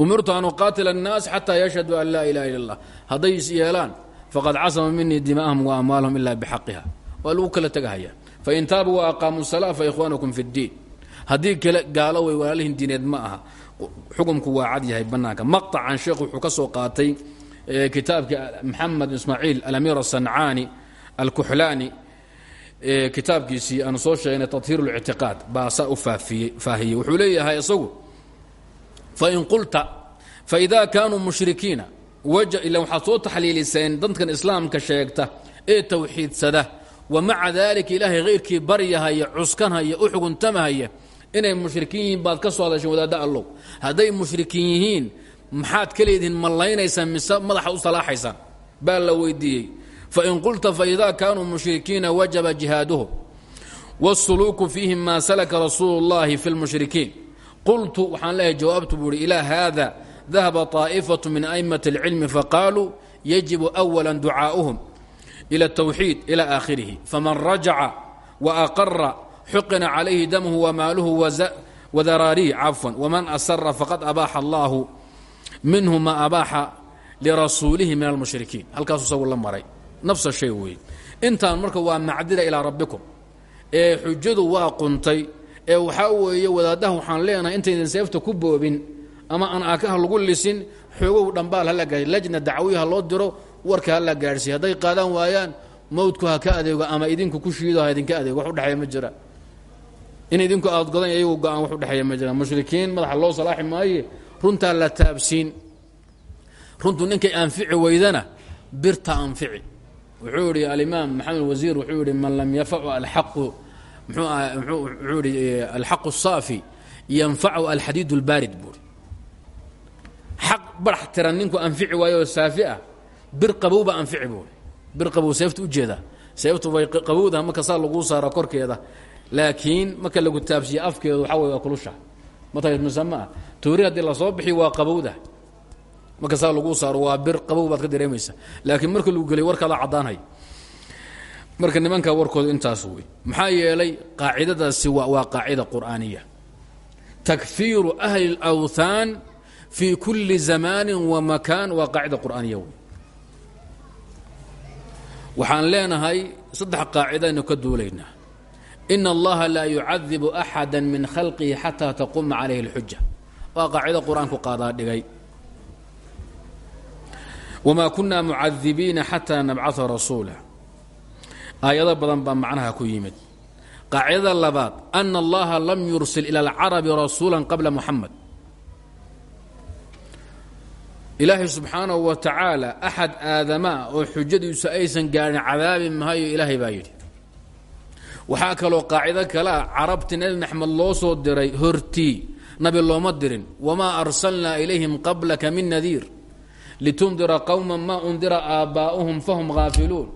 Umirtu an uqaatila annaas xataa yashhaduu an laa ilaha illa hadday is yeelaan faqad casama minii dimaa'ahum wa amwaalahum ilaa bixaqiha. Waa lagu kala tegahaya fain taabuu wa aqaamuu salaa fa ikhwaanukum fi ddiin. Haddii kale gaalo way walaalihin diineed ma aha. Xukumku waa cad yahay bannaanka. Maqtacan sheekh wuxuu ka soo qaatay eh, kitaabkii maxamed ismaaciil alamir asancaani alkuxlaani kitaabkiisii aanu soo sheegnay tahiir اlictiqaad baa saa u faahiyey. Wuxuu leeyahay isagu fain qulta faida kaanuu mushrikiina ila waxaad soo taxliiliseen dadkan islaamka sheegta ee tawxiidsada. Wa maca daalika ilaahay hayrkii baryahaya cuskanhaya u xuguntamahaya inay mushrikiin yihiin baad ka soo hadasheen wadaadda allow. Hadday mushrikiin yihiin maxaad ka leedihiin mallaynaysaan mise madaxa u salaaxaysaan baa la weydiiyey fain qulta faida kaanuu mushrikiina wajaba jihaaduhum wاsuluuku fiihim ma salaka rasuulu اllahi fi اlmushrikiin qultu waxaan leeyahay jawaabtu buu ihi ilaa haada dahaba طaa'ifaة min أئmaة اlcilmi faqaaluu yajibu أwala ducaaؤuhum ilى التwxiid ilى aakhirihi faman rajaca وأqara xuqina calayhi damhu wamaaluhu wadaraarih cafwan wman asara faqad abaaxa allahu minhu ma abaaxa lirasuulihi min almushrikiin halkaasuu isagu la maray nafsa shay weeye intaan marka waa macdira ilaa rabbikum. Ee xujadu waa quntay. Ee waxaa weeye wadaaddaha waxaan leenahay intaydan seefta ku boobin ama aan aakaha lagu lisin xoogow dhambaal hala gaadhi lajna dacwiya loo diro warka hala gaadhsiiy hadday qaadaan waayaan mawdku ha ka adeego ama idinku ku shiido ha idinka adeego. Wax udhexeeya ma jira. In idinku aad godan iyagu go'aan wax udhexeeya ma jiraan mushrikiin madaxa loo salaaxi maaye runtaa la taabsiin. Runtu ninkay anfici weydana birta anfici wuxuu idhi alimaam maxamed wasiir wuxuu yidhi man lam yafacu alaqu mxuu ihi alxaqu الsaafi yanfacu alxadiid اlbaarid buuri xaq barax tiran ninku anfici waayo oo saafi ah bir qabowba anfici buuri bir qabow seefta ujeeda seeftu way qabowda marka saa laguu saara korkeeda laakiin marka lagu taabsiye afkeedu waxaa wey waa kulusha matmusama ah toori haddii lasoo bixiyo waa qabowda marka saa laguu saaro waa bir qabow baad ka dareemaysa laakiin marka lagu geliy warkaada caddaanhay marka nimanka warkooda intaas wey maxaa yeelay qaacidadaasi waa qaacida qur'aaniya. Takfiiru ahli اlawthaan fii kulli zamaanin wa makaan waa qaacida qur'aaniya waxaan leenahay saddex qaacidaynu ka duulaynaa. In allaha laa yucadibu axada min khalqihi xataa taquuma calayhi اlxuja waa qaacido qur'aanku qaadaa dhigay wma kuna mucadibiina xataa nabcaa rasuula aayado badan baa macnaha ku yimid qaacidada labaad ana allaha lam yursil ila alcarabi rasuula qabla muxamed ilaahay subxaanahu wa tacaala axad aadamaa oo xujadiisu aysan gaadhin cadaabi mahayo ilaahay baa yidhi waxaa kaloo qaacido kale ah carabti nebi maxamed loo soo diray hortii nabi looma dirin wamaa arsalnaa ilayhim qablaka min nadiir litundira qowma maa undira aabbaa'uhum fahum haafiluun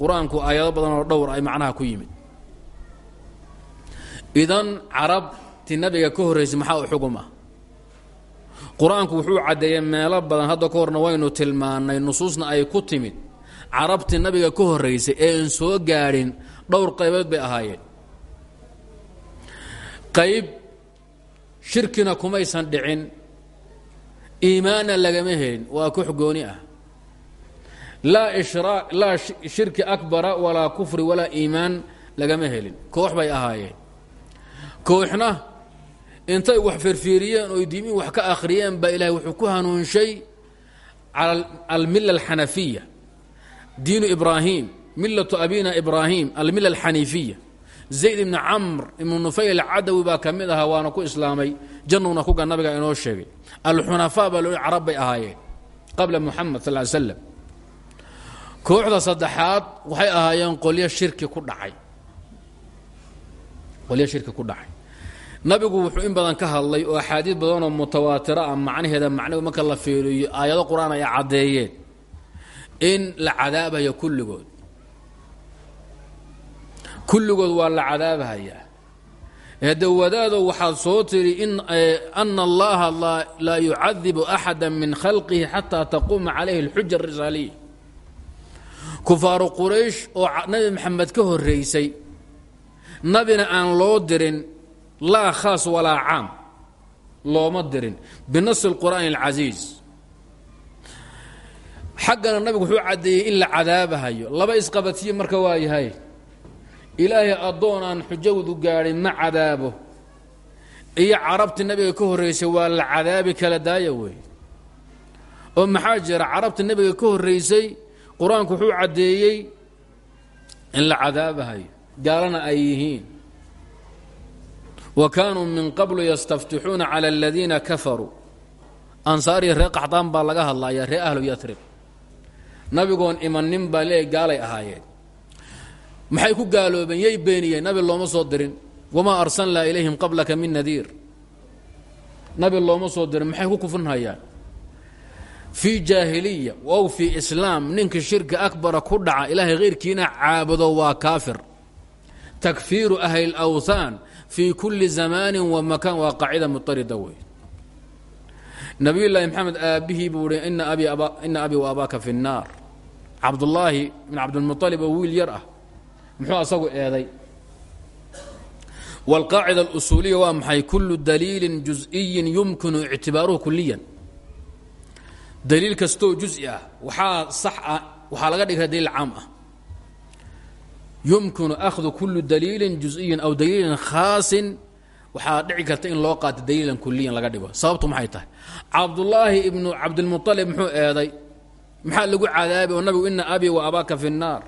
qur'aanku aayado badan oo dhowr ay macnaha ku yimid idan carabti nabiga ka horraysay maxaa u xugum ah qur'aanku wuxuu caddeeyey meelo badan hadda ka horna waynu tilmaannay nusuusna ay ku timid carabti nabiga ka horraysay ee aan soo gaadhin dhowr qaybood bay ahaayeen qayb shirkina kumaysan dhicin iimaanna lagama helin waa koox gooni ah. Laa shirki akbara walaa kufri walaa iimaan lagama helin. Koox bay ahaayeen. Kooxna intay wax firfiiriyeen oy diimiin wax ka akhriyeen baa ilaahay wuxuu ku hanuunshay cala almila alxanafiya diinu ibraahim milatu abina ibraahim almila alxaniifiya zayd ibni camr ibnu nufayl alcadawi baa ka mid waana ku islaamay. Jannuna kuga nabiga inoo sheegay. Alxunafaa baa loo carab bay ahaayeen qabla muxamed sal ly slam kooxda saddexaad waxay ahaayeen qolyo shirki ku dhacay. Qolyo shirki ku dhacay. Nabigu wuxuu in badan ka hadlay oo axaadiid badanoo mutawaatira ah macnaheeda macnigu marka la fiiriyo aayado qur'aan ay caddeeyeen. In la cadaabayo kulligood kulligood waa la cadaabahayaa hade wadaado waxaad soo tiri in ana allaha laa yucadibu axada min khalqihi xataa taquuma calayhi اlxuja arisaaliya kufaaru quraysh oo nabi maxamed ka horraysay nabina aan loo dirin laa khaas walaa caam looma dirin binasi اlqur'aani اlcasiiz xaggana nabigu wuxuu caddeeyey in la cadaabahayo laba isqabadsiye marka waa yahay ilaahay addoon aan xujawdu gaadhin ma cadaabo. Iyo carabti nabiga ka horraysay waa la cadaabi kala daaya wey oo maxaa jira carabti nabiga ka horraysay qur'aanku wuxuu caddeeyey in la cadaabahayo gaalana ay yihiin. Wa kaanuu min qablu yastaftixuuna cala aladiina kafaruu ansaariya reer qaxdaan baa laga hadlayaa reer ahlu yatrib nabigoon imanin baa leey gaalay ahaayeen maxay ku gaaloobeen? Yay beeniyeen? Nabi looma soo dirin. Wamaa arsalnaa ilayhim qablaka min nadiir. Nabi looma soo dirin. Maxay ku kufrinhayaan fii jaahiliya ow fii islaam. Ninka shirki akbara ku dhaca ilaahay hayrkiina caabudo waa kaafir. Takfiiru ahli lawthaan fii kulli zamaanin wa makaan. Waa qaacida mutarida wey nabiy llaahi maxamed aabbihii buu i ina abii wa abaaka fi الnaar cabdullaahi bin cabdilmualib oo wiil yar ah muxuu asagu eeday wاlqaacida اlusuuliya waa maxay kulu daliilin juز'iyin yumkinu ictibaaruhu kuliyan daliil kastoo juز'i ah waxaa sax ah waxaa laga dhigaa daliil caam ah yumkinu akhdu kulu daliilin juز'iyin aw daliilin khaasin waxaa dhici karta in loo qaato daliilan kuliyan laga dhigo sababtu maxay tahay cabdullaahi ibnu cabdilmualib muxuu eeday maxaa lagu cadaabay oo nabigu ina abii wa abaaka fi الnaar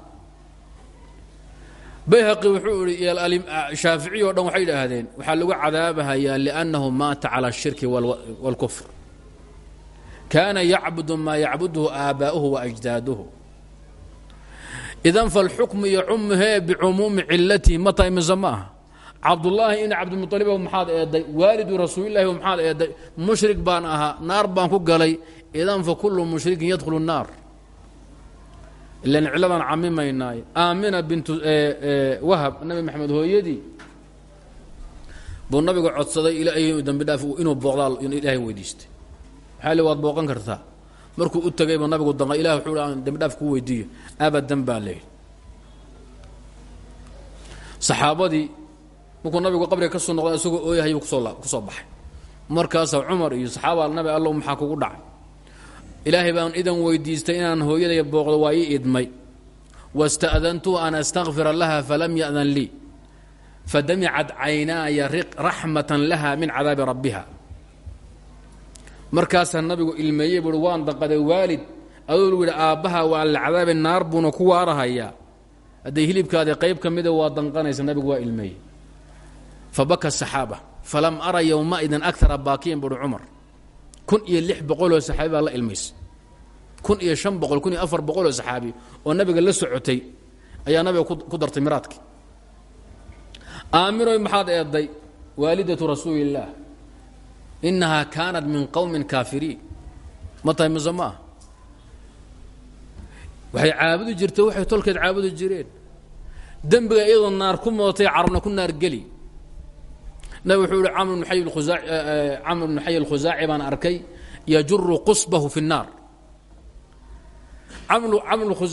bayhaqi wuxuu ihi shaaficiy o dhan waxay idhaahdeen waxaa lagu cadaabahayaa liannahu maata cala الshirki wاlkufr kaana yacbudu maa yacbuduhu aabaa'uhu wa ajdaaduhu idan falxukmu yacumuhee bicumuumi cilatihi mata imise ma aha cabdullaahi in cabdilmualibo maxaad eeday waalidu rasuulilahi maxaad eeday mushrik baan ahaa naar baan ku galay idan fa kullu mushrikin yadkhulu الnaar ilan ciladaan camimaynaaye aamina bintu wahab nabi maxamed hooyadii buu nabiga codsaday ilaahay dambi dhaaf inuu booqdaa ilaahay weydiistay. Maxaa waad booqan kartaa? Markuu u tegay buu nabigu danqa ilah wuxuu aan dambi dhaaf ku weydiiyo abadan baa leeyihi saxaabadii markuu nabigu qabriga ka soo noqday isagoo ooyahayu ku soo ku soo baxay. Markaasaa cumar iyo saxaaba nabi allow maxaa kugu dhacay ilaahay baan idan weydiistay inaan hooyaday booqdo waa ii idmay. Wasta'dantuhu an astakfira laha falam ya'dan lii. Fadamicad caynaaya raxmatan laha min cadaabi rabbiha. Markaasaa nabigu ilmeeyey buui waan daqaday waalid. Aduu lu yidhi aabbaha waa la cadaabi naar buuna ku waarahayaa hadday hilibkaadi qayb ka mida waa danqanaysa nabigu waa ilmeeyey. Fabaka saxaaba falam ara yowmaidin akara baakiyan buuhi cumar kun iyo lix boqoloo saxaabi la ilmaysay. Kun iyo shan boqol kun iyo afar boqoloo saxaabi oo nabiga la socotay ayaa nabiga ku dartay miraadki aamiroy maxaad eeday waalidatu rasuuli illaah inahaa kaanat min qowmin kaafiriin. Ma tahay ah waxay caabudi jirtay waxay tolkeed caabudi jireen. Dembiga iyadoo naar ku mootay carabna ku naar geli nabig wuxuu ihi camr bnu xay alkhusaaci baan arkay yajuru qusbahu fi الnaar camr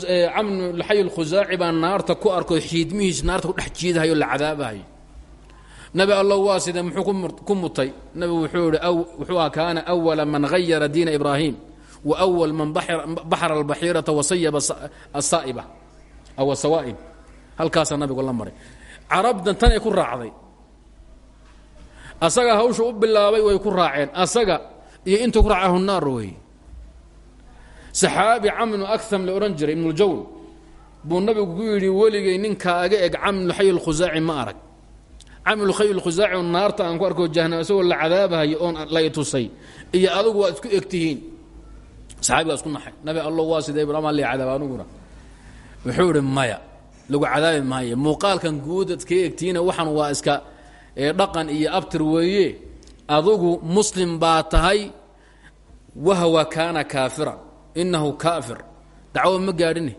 eh, bnu xay alkhusaaci eh, baan naarta ku arko xiidmihiis naarta ku dhex jiidahayo la cadaabahayo nabi allo waa sida muxuu ku mutay. Nabigu wuxuu ihi wuxuu ah kaana awala man hayara diina ibraahim wa awal man baxra albaxiirata wasayaba asaa'iba aw asawaa'ib halkaasaa nabigu la maray. Carabdan tanay ku raacday asaga hawsha u bilaabay way ku raaceen. Asaga iyo intuu ku raaca ahlunaar weeye saxaabi camnu akham la odhan jiray ibnuljawn buu nabigu ku yidhi weligay ninkaaga eg camnu xay lkhusaaci ma arag. Camnu xay lkhusaaci oo naarta aan ku arko jahnam isagoo la cadaabahayo oon la itusay iyo adugu waad isku egtihiin. Saxaabigaa isku naxay. Nabi allo waa sidee ama la cadaaba wuxuu idhi lagu cadaabi maayo. Muuqaalkan guud adkaga egtihiina waxaan waa iska dhaqan iyo abtir weeye adugu muslim baa tahay wahwa kaana kaafira inahu kaafir. Dacwo ma gaadhine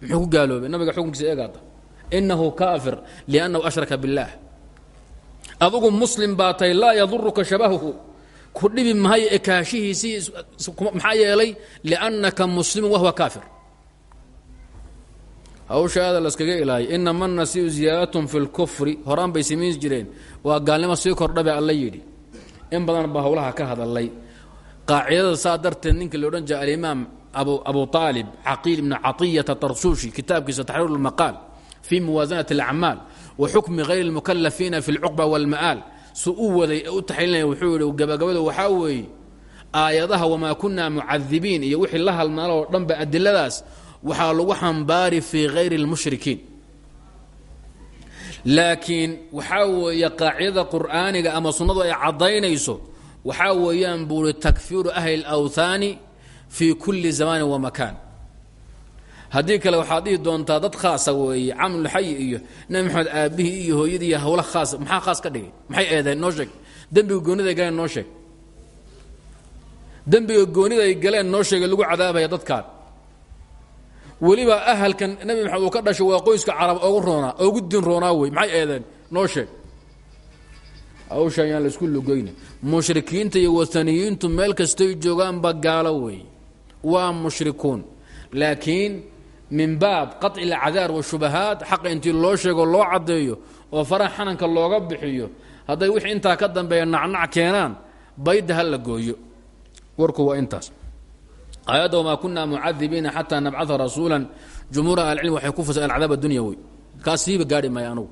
muxuu ku gaaloobay? Nabiga xukunkiisa eegaada. Inahu kaafir liannahu ashraka biاllaah adugu muslim baa tahay laa yaduruka shabahuhu. Ku dhibi mahayo ekaashihiisii maxaa yeelay liannaka muslimu wahwa kaafir hawshaada laskaga ilaayay inama nasiu ziyaadatun fi lkufri horaan bay samayn jireen. Waa gaalnimo sii kordhaba alla yidhi. In badan baa hawlaha ka hadalay qaacidada saa ninka la odhan jira alimaam abu aalib caqiil ibn caiyata tarsuushi kitaabkiisa taxriir lmaqaal fii muwaasanat alacmaal wa xukmi hayri lmukalafiina fi lcuqba walma'aal suu u waday ee u taxliinaya wuxuu yihi gabagabada waxaa weeye aayadaha wamaa kunaa mucadibiin iyo wixii la halmaala oo dhanba adiladaas waxaa lagu xambaari fii hayri اlmushrikiin laakiin waxaa weeye qaacidada qur'aaniga ama sunnadu ay caddaynayso waxaa weeyaan buuri takfiiru ahli اlawthaani fii kulli zamaanin wa makaan. Haddii kale waxaad dhihi doontaa dad khaasa weeye camlulxayi iyo nabi maxamed aabbihii iyo hooyadii iyo hawla khaas maxaa khaas ka dhigay? Maxay eedeen? Noo sheeg. Dembiga goonida ay galeen noo sheeg. Dembiga goonida ay galeen noo sheega lagu cadaabaya dadkaan weliba ahalkan nabi maxamed uu ka dhashay waa qoyska carab ogu roonaa ogu din roonaa wey maxay eedeen? Noo sheeg. Hawshaan yaan la isku lugayna mushrikiinta iyo wataniyiintu meel kastoy joogaanba gaalo wey. Waa mushrikuun. Laakiin min baab qaطci اlacdaar washubahaat xaqa intii loo sheego loo caddeeyo oo faraha xananka looga bixiyo hadday wixii intaa ka dambeeya nacnac keenaan bayda ha la gooyo. Warku waa intaas aayadda wamaa kuna mucadibiina xataa nabcaa rasuula jumhuur ahlicilm waxay ku fasireen alcadaab addunya wey kaas siiba gaari maayo anugu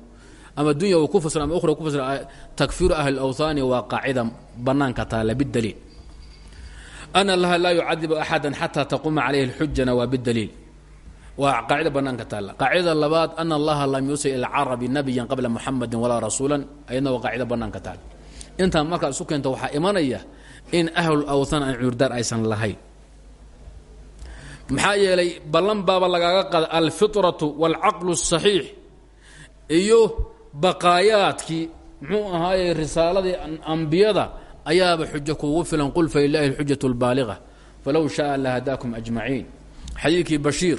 ama dunya ku fasira ama ukhra ku fasira takfiiru ahli اlawthaani waa qaacida bannaanka taala bidaliil ana allaha laa yucadibu axada xataa taquuma calayhi اlxujana waa bidaliil waa qaacida bannaanka taalla qaacidada labaad ana allaha lam yursil ila carabi nabiyan qabla muxamadin walaa rasuula ayadna waa qaacida bannaanka taala intaa markaa isu keenta waxaa imanaya in ahlulawthaan aan cudurdaar aysan lahayn maxaa yeelay ballan baaba lagaaga qada alfitratu waalcaqlu الصaxiix iyo baqaayaadkii muxuu ahaaye risaaladii ambiyada ayaaba xujo kuugu filan qul falilaahi اlxujaة اlbaaliga falow shaءa lahadaakum ajmaciin xadiidkii bashiir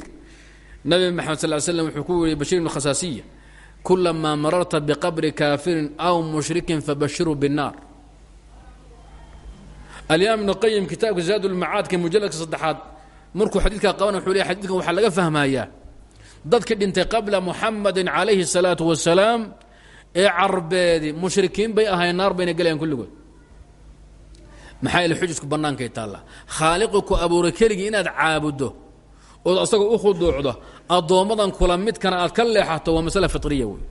nabi maxamed sal slm wuxuu ku yidhi bashiir ibn khasaasiya kulamaa mararta biqabri kaafirin aw mushrikin fabashiruu biالnaar alimaam ibnu qayim kitaabka zaad ulmacaadka mujaladka saddexaad markuu xadiidkaa qabana wuxuu leey xadidkan waxaa laga fahmayaa dadkii dhintay qabla muxamadin calayhi الsalaatu wasalaam ee carbeedi mushrikiin bay ahayn naar bayna gelayaan kulligood maxaa yeele xujisku bannaankay taalla. Khaaliqi ku abuuray keligii inaad caabuddo ood asagoo u khuduucdo addoommadan kula midkana aad ka leexato waa masale fitriya wey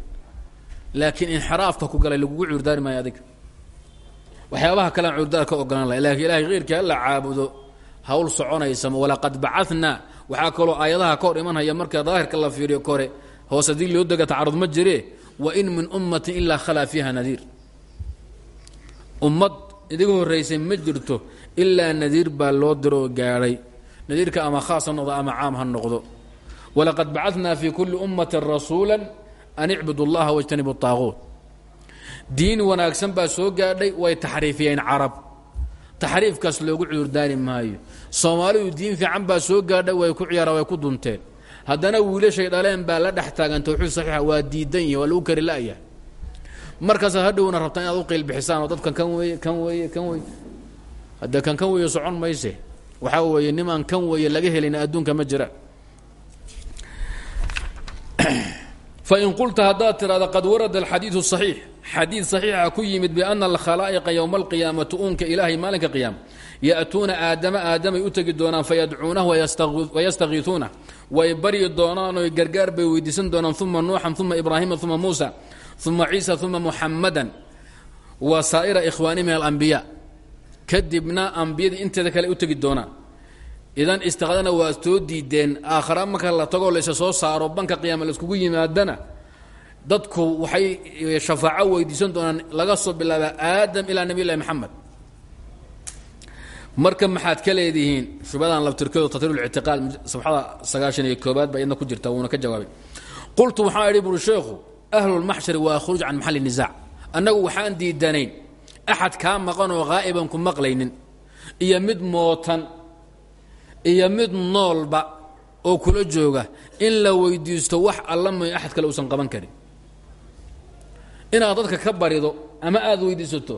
laakiin inxiraafka ku galay lagugu cuurdaari maayo adiga. Waxyaabaha kalean cuurdaar ka ogolaan lahay lakiin ilahay keyrkii hala caabudo hawl soconaysa walaqad bacadnaa waxaa kaloo aayadaha ka hor imanhaya marka daahirka la fiiriyo kore hoos haddii loo dega tacarud ma jire wa in min ummatin ilaa khalaa fiiha nadiir ummad idiga horraysay ma jirto ilaa nadiir baa loo diroo gaadhay nadiirka ama khaas ha noqdo ama caam ha noqdo walaqad bacadnaa fii kulli ummatin rasuula an icbudu اllaha wاjtanibu الطaaquut diin wanaagsan baa soo gaadhay way taxriifiyeen carab taxriifkaas loogu cudurdaari maayo soomaalidu diin fiican baa soo gaadhay way ku ciyaaraan way ku dunteen. Haddana wiilashay dhaleen baa la dhex taagan saxiixa waa diidan yihiin waa lagu kari la'yahay markaasaad hadhowna rabtaa inaad u qiilbixisaan oo dadkan kan weeye kan weeye kan weeye. Hadda kan kan weeye socon mayse. Waxaa weeye nimaan kan weeye laga helin adduunka ma jira. Fain qulta haddaad tidhahda qad warada alxadiidu صaxiix xadiid صaxiixa ku yimid biana alkhalaa'iqa yowma alqiyaamati uunka ilaahay maalinka qiyaama ya'tuuna aadama aadamay u tegi doonaan fayadcuunahu wayastakiisuunah way baryi doonaan oy gargaar bay weydiisan doonaan uma nuuxan uma ibraahima uma muusa uma ciisa uma muxamadan wa saa'ira ikhwaani min alambiyaa kadibna ambiyadii inteeda kale u tegi doonaan. Idan istiqadana waa soo diideen aakhara marka la tagoo laysa soo saaro banka qiyaama laiskugu yimaadana dadku waxay shafaaco weydiisan doonaan laga soo bilaaba aadam ilaa nabiy llahi maxamed marka maxaad ka leedihiin shubadan labtirkeedu tatirulctiqaal sabxada sagaashan iyo koobaad baa idna ku jirta wuuna ka jawaabay. Qultu waxaan idhi buri sheekhu ahlulmaxshari waa khuruuj can maxalli nisaac annagu waxaan diidanayn axad kaa maqan oo haa'iban ku maqlaynin iyo mid mootan iyo mid noolba oo kula jooga in la weydiisto wax alla may axad kale uusan qaban karin inaad dadka ka barido ama aada weydiisato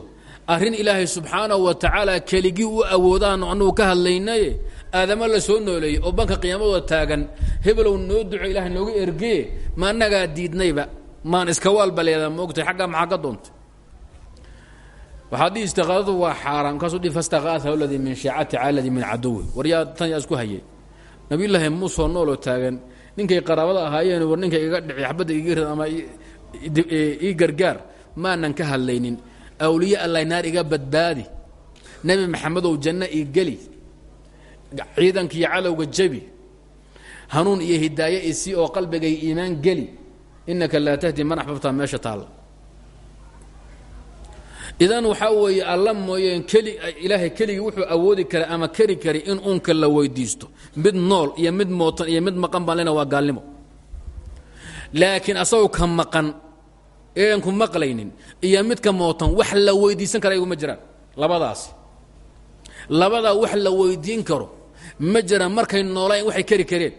arrin ilaahay subxaanahu wa tacaala keligii u awoodaanu annugu ka hadlaynaye aadama la soo nooleeyey oo banka qiyaamadooda taagan hebelow noo duco ilahay nooga ergeye ma annagaa diidnayba maan iska waalba leedaa moogtay xaggaa maxaa ka doontay? Waxaad dhihi istiqaadadu waa xaaraan markaasuu dhihi fastaqaatha aladii min shiicati cala aladii min caduwi. War yaa tan yaa isku hayay nabiyullaahi muusoo nooloo taagan ninkay qaraabada ahaayeen war ninka iga ii gargaar maanan ka hadlaynin. Awliye allah naar iga badbaadi. Nebi maxamedow janno ii geli. Ciidanka calowga jebi hanuun iyo hidaaye isii oo qalbigay iimaan geli. Inaka laa tahdi man axbabta meesha taalla idan waxaa weeye alla mooyeen keli ilaahay keligii wuxuu awoodi kara ama keri kari in uunka la weydiisto. Mid nool iyo mid mootan iyo mid maqan baan lena waa gaalnimo. Laakiin asagoo ka maqan ean ku maqlaynin iyo midka mootan wax la weydiisan kara iguma jiraan. Labadaasi labadaa wax la weydiin karo ma jiraan markay noolayn waxay keri kareen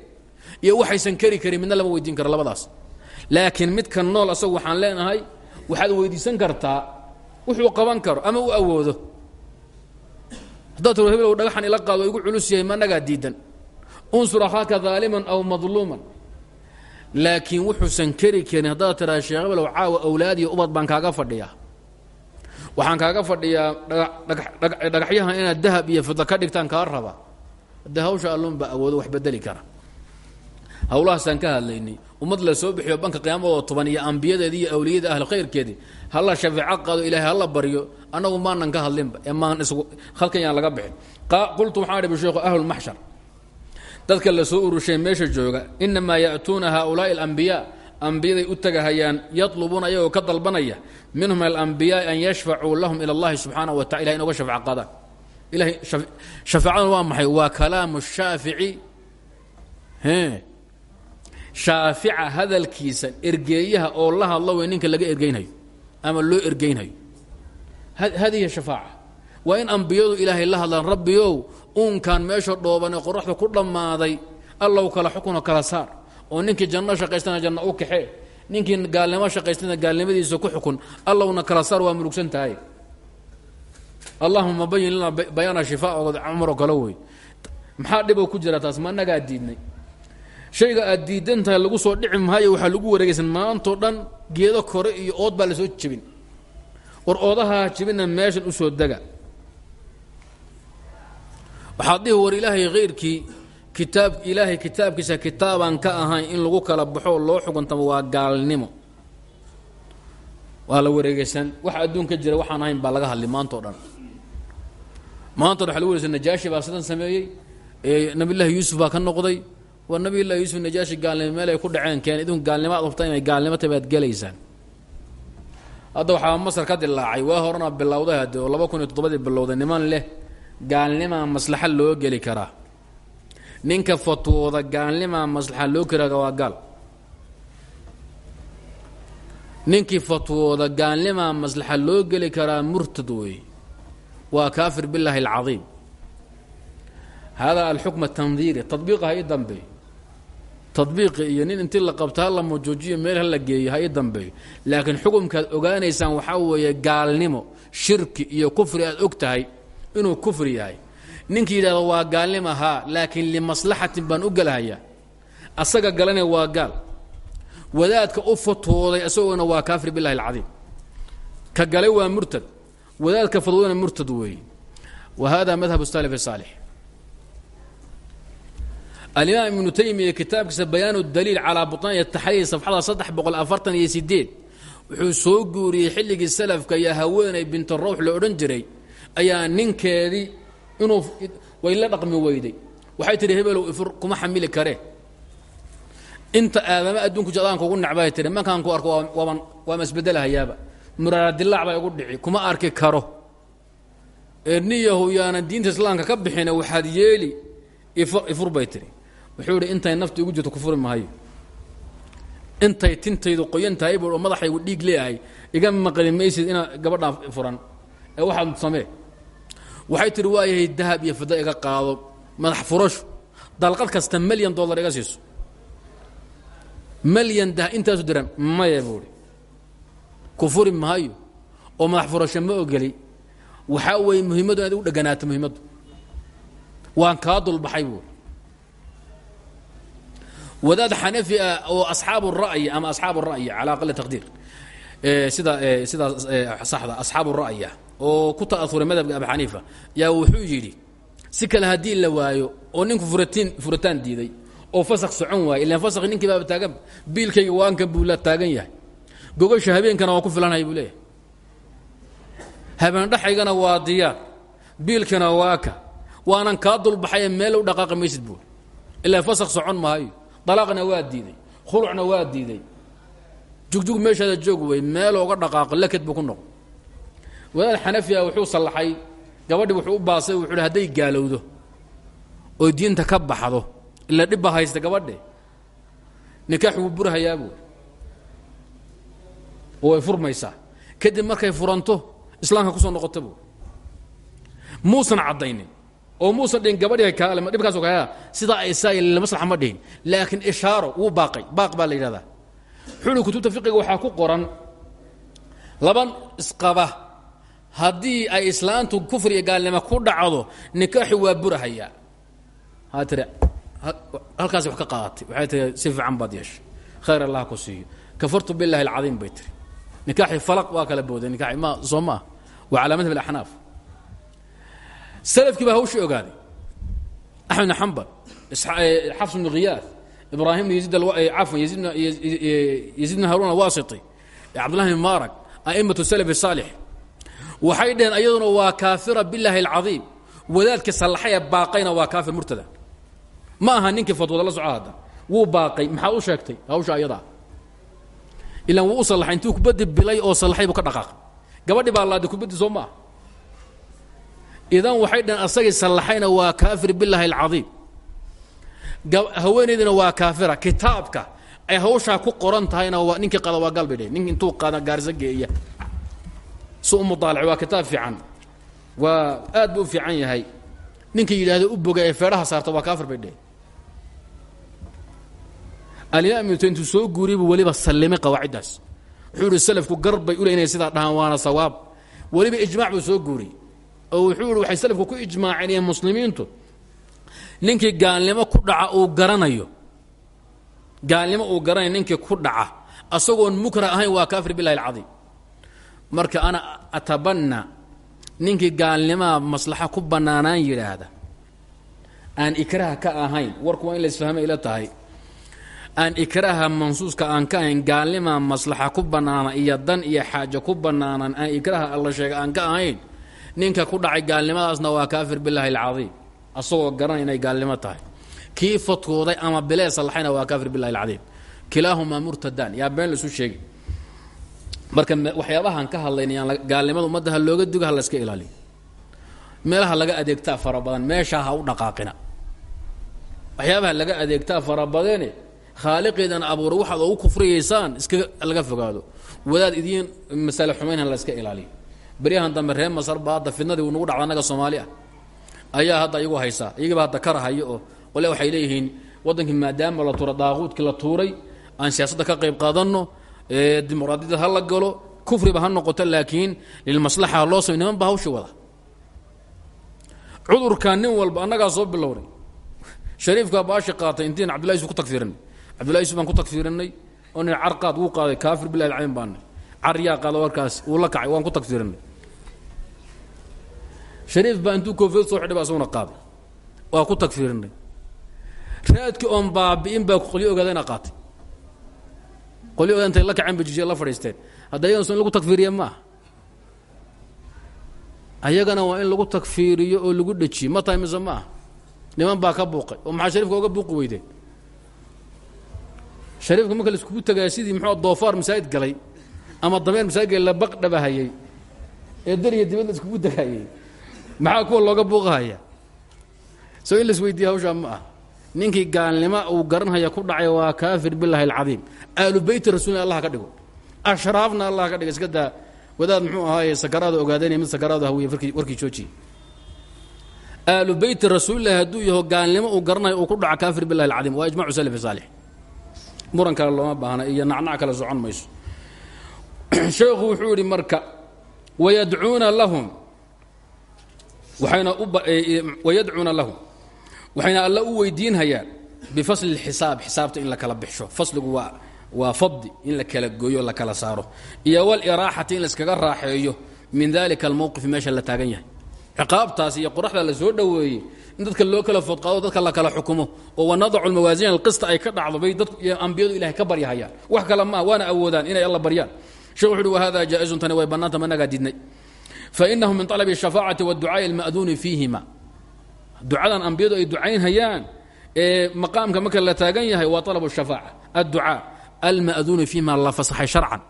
iyo waxaysan keri karin midna lama weydiin karo labadaas. Laakiin midka nool asagu waxaan leenahay waxaad weydiisan kartaa wuxuu qaban karo ama u awoodo. Haddaad tiro hebel dhagaxan ila qaado igu culus yahay ma nagaa diidan. Unsur akhaaka daaliman aw madluuman laakiin wuxuusan keri karin haddaad tiraa sheekh hebelow caawa awlaad iyo ubad baan kaaga fadhiyaa. Waxaan kaaga fadhiyaa dhagaxyahan inaad dahab iyo fida ka dhigtaan kaa raba. Haddee hawsha alluun baa awoodo wax bedeli kara. Hawlahaasaan ka hadlaynay. Ummad la soo bixiyo banka qiyaamadoo toban iyo ambiyadeedii iyo awliyada ahlu khayrkeedii halla shafeeco qaado ilaahay halla baryo. Annagu maanan ka hadlinba ee maan is halkan yaan laga bixin. Qultu waxaan idhi sheekhu ahlulmaxshar dadka la soo urushay meesha jooga inamaa ya'tuuna haaulaa'i alambiyaa ambiyaday u tagahayaan yatlubuuna ayagoo ka dalbanaya minhum alambiyaai an yashfacuu lahum ila allahi subxaana wa tacala inoga shafeec qaadaan ilahay shafeecadan waa maxay? Waa kalaamu shaafici. Shaafica hadalkiisa ergeeyaha oo la hadla way ninka laga ergeynhayo ama loo ergeynhayo hadihi shafaaca. Waa in ambiyadu ilaahay la hadlaan rabbiyow uunkan meesha dhoobanee qoraxda ku dhammaaday allow kala xukunoo kala saar. Oo ninkii janno shaqaystana janno u kaxee. Ninkii gaalnimo shaqaystana gaalnimadiisa ku xukun allowna kala saar waa mulugsan tahay. Allahuma bayin lana bayaana shifaaood cumar oo kale maxaa dhiboo ku jira taas? Ma nagaa diidnay. Shayga aad diidan lagu soo dhici maayo waxaa lagu wareegaysan maantao dhan geedo kore iyo ood baa la soo jebin. War oodahaa jebina meeshan u soo dega waxaad war ilaahay khayrkii kitaab ilaahay kitaabkiisa kitaabaan ka ahayn in lagu kala baxo loo xukuntamo waa gaalnimo. Waa la wareegaysan. Waxa adduunka jira waxaan ahayn baa laga hadlay maantao dhan. Maanta dhan waa lagu wareegsan najaashi baa sidan sameeyey. Nabiyullaahi yuusuf baa ka noqday. War nabiyullahi yuusuf najaashi gaalnimo meel ay ku dhaceen keen idinku gaalnimo ad hubta inay gaalnimo tahay baad gelaysaan. Hadda waxaa masar ka dilaacay waa horena bilowday hadde oo laba kun iyo toddobadii bilowday niman leh gaalnimaa maslaxa loo geli karaa. Ninka fatwooda gaalnimaa maslaxa loo keraga waa gaal. Ninkii fatwooda gaalnimaa maslaxa loo geli karaa murtad wey waa kaafir billaahi alcadiim. Hada alxukm atandiiri tadbiiqa ha i dambeeyo tadbiiqi iyo nin intii la qabto ha la mujoojiyo meel ha la geeyo ha i dambeeyo laakiin xukumkaad ogaanaysaan waxaa weeye gaalnimo shirki iyo kufri aad og tahay inuu kufri yahay. Ninkii yidhahdo waa gaalnimo haa laakiin limaslaxatin baan u gelahayaa asaga galana waa gaal. Wadaadka u fatwooday isagoona waa kaafir billahi alcadiim. Ka galay waa murtad. Wadaadka fatwoodana murtad weeye wa hada madhab salaf saalix alimaam ibnu taymiya kitaabkiisa bayaanu daliil calaa buطaani taxriir safxada saddex boqol afartan iyo sideed wuxuu soo guuriyey xilligii salafka iyo haweenay binta rawx la odhan jiray ayaa ninkeedii inuu way la dhaqmi weyday. Waxay tihi hebelow ifur kuma xamili karee inta aadama adduunku jadaan kugu nacbay tihi markaan ku arko waaban waama isbedelahayaaba muraadilaac baa igu dhici kuma arki karo. Erniyahu yaanan diinta islaamka ka bixina waxaad yeeli ifur bay tihi wuxuu idhi intay nafta igu jirto ku furi intay tintaydu qoyan buu madaxaygu dhiig leeyahay iga maqli maysid inaa gabadhaan furan. Ee waxaad samee waxay tihi waayahay dahab iyo fida iga qaado. Madax furashu dalqad kasta milyan dollar iga siiso. Milyan dah intaasu diran maya buuhi ku furi oo madax furasho ma ogeli. Waxaa weeye muhimmadu inaad u dheganaato muhimmaddu waan kaa dulbaxay buuri wadaad xanafi ah oo asxaabu ra'yi ama asxaabu ra'yi calaa aqali taqdiir sida sidaa saxda asxaabu ra'yi ah oo ku ta'auray madhabka abi xaniifa yaa wuxuu yidhi si kale haddii la waayo oo ninku furatiin furitaan diiday oo fasak socon waayo ilaan fasakhi ninkii baaba taagan biilkayga waanka buu la taagan yahay. Gogasha habeenkana waa ku filanhay buu leeyahay. Habeen dhaxaygana waa diyaar biilkana waa ka. Waanan kaa dulbaxaye meel u dhaqaaqi maysid buur ilaa fasak socon maayo dalaaqna waa diiday khulucna waa diiday. Jugjug meeshaada joog wey meeloo uga dhaqaaqo laked buu ku noqo wadaad xanafiya wuxuu sallaxay gabadhi wuxuu u baasay wuxuu hi hadday gaalowdo oo diinta ka baxdo ila dhibba haysta gabadhe. Nikaax wuu burhayaa buu oo way furmaysaa. Kadib markay furanto islaamka ku soo noqota buu muusan caddaynin. Oo muusan dhihin gabadhi dhibkaaso kaya sidaa ay saa maslaxa ma dhihin. Laakiin ishaaro wuu baaqay. Baaq baa la yidhahdaa. Hi kutubta fiqiga waxaa ku qoran laban isqaba haddii ay islaantu kufri iyo gaalnimo ku dhacdo nikaaxi waa burahayaa haa tiri wax ka qaadatay waxay tiri si fiican baad yeeshay. Khayr allah ku siiyo. Kafartu billahi alcadiim bay tiri. Falaq waa kala booday. Nikaaxi ma soo ma. Ah waa calaa madhab alaxnaaf. Salafkii baa hawshii ogaaday. Axmed bn xambal xafs bnu khiyaas ibraahim bn yaziid cafwan yaziid bn haruun alwasiti cabdullahi bn mubarak a'imatu salaf saalix waxay dhaheen ayaduna waa kaafira billahi alcadiim. Wadaadkii sallaxaya baaqayna waa kaafir murtada. Ma aha ninkii fatwada la soco wuu baaqay maxaad u sheegtay? Hawsha ayadaa. Ilaan wuu u sallaxay intuu kubaddi bilay oo sallaxay buu ka dhaqaaqay. Gabadhi baa laada kubaddi soo ma idan waxay dhaheen asagii sallaxayna waa kaafir billahi alcadiim. Haweenaydina waa kaafira. Kitaabka ay hawshaa ku qoran tahayna waa ninkii qada waa gaal bay intuu qaada gaarisa geeya si u mudaalac waa kitaab fiican. Waa aad buu u fiican yahay. Ninkii yidhaahdo u boga ee feedhaha saarta waa kaafir bay dheheen alimaam ibnu intuu soo guuriyey buu weliba sallimay qawaaciddaas. Wuxuu ihi salafku gar bay ule inay sidaa dhahaan waana sawaab. Weliba ijmac buu soo guuriyey. Oo wuxuu ihi waxay salafku ku ijmaaceen iyo muslimiintu. Ninkii gaalnimo ku dhaca uu garanayo. Gaalnimo uu garanayo ninkii ku dhaca. Asagoon mukra ahayn waa kaafir billahi alcadiim marka ana atabanna ninkii gaalnimaa maslaxa ku bannaanaan yidhaahda aan ikraha ka ahayn warku waa in la isfahmay ila tahay aan ikraaha mansuuska aan ka ahayn gaalnimaa maslaxa ku bannaana iyo dan iyo xaajo ku bannaanan aan ikraha alla sheega aan ka ahayn ninka ku dhacay gaalnimadaasna waa kaafir billahi alcadiim asagoo garanay inay gaalnimo tahay. Kii fatwooday ama bilee sallaxayna waa kaafir billahi alcadiim. Kilaahumaa murtadaan yaa been laisu sheegi marka waxyaabahaan ka hadlaynayaan gaalnimada ummadda ha looga duga ha la iska ilaaliyo meelaha laga adeegtaa fara badan meeshaa ha u dhaqaaqina. Waxyaabaha laga adeegtaa fara badane khaaliqeedan abuura waxaad ugu kufriyaysaan iska laga fogaado. Wadaad idiin masale xumayn ha la ilaaliyo beryahan dambe reer masar baa hadda fidnadii nagu dhacda annaga soomaali ayaa hadda iyagu haysaa iyagiiba hadda ka rahayo oo wale waxay leeyihiin waddankii maadaama la tuura daaquudkii la tuuray aan siyaasadda ka qayb qaadanno dimuqraadiyada ha la galo kufriba ha noqoto laakiin lilmaslaxa loo samay niman baa hawshi wada. Cudurkan nin walba annagaa soo bilowray shariifkaa baashi qaatay intiin cabdullahi yusuf ku tagfiirinay. Cabdullahi yusuf baan ku tagfiirinay oo nin carqaad wuu qaaday kaafir billahi alcaliim baanay car yaa qaada warkaas wuu la kacay waan ku tagfiirinay. Shariif baa intuu koofiyad soo xidhay baa isaguna qaaday. Waa ku tagfiirinay. Raadkii oon baabi'in baa qolyo ogaada inaa qaatay qolyo ogaada intay la kaceen bajijiya la fadhiisteen hadda ayagana in lagu tagfiiriya ma aha. Ayagana waa in lagu tagfiiriyo oo lagu dhejiyo. Ma tahay mise ma aha? Niman baa ka buuqay oo maxaa shariifka oga buuqi weydeen shariifka marka la iskugu tagaya sidii muxuu doofaar masaajid galay ama dameer masaajid galay la baq dhabahayay ee dariya dibad la iskugu tagayay maxaa kuwa looga buuqahaya soo in la isweydiiya hawshaa ma ah ninkii gaalnimo uu garanhaya ku dhacay waa kaafir billahi alcadiim. Aalu beyti rasuulina allah ka dhigo. Ashraafna allah ka dhigo. Iska daa. Wadaad muxuu ahaaye sakaraada ogaadanaya mid sakaraada hawiye warkii joojiye aalu beyti rasuulillahi hadduu yaho gaalnimo uu garanayo uu ku dhaco kaafir billahi alcadiim. Waa ijmacu salafi saalix. Muran kale looma baahna iyo nacnac kale socon mayso. Sheekhu wuxuu yidhi marka wayadcuuna lahum. Waxayna wayadcuuna lahum waxayna alla u weydiinhayaan bifasli اlxisaab xisaabta in la kala bixsho fasligu waa waa fadi in la kala gooyo la kala saaro iyo waliraaxati in laiskaga raaxeeyo min dalika almowqifi meesha la taagan yahay ciqaabtaas iyo qoraxda la soo dhoweeyey in dadka loo kala foodqaado dadka la kala xukumo oo wanadacu lmawaasiin alqista ay ka dhacdo bay dad ambiyadu ilahay ka baryahayaan wax kale maa waana awoodaan inay alla baryaan shekh wuxu uhi wahada jaa-izun tani way bannaanta managaa diidnay fainahu min طalabi الshafaacaةi wاdducaaءi اlma'duuni fiihima ducadan ambiyadu ay ducaynhayaan ee maqaamka marka la taagan yahay waa طalab الshafaaca adducaa alma'duunu fiima la fasaxay sharcan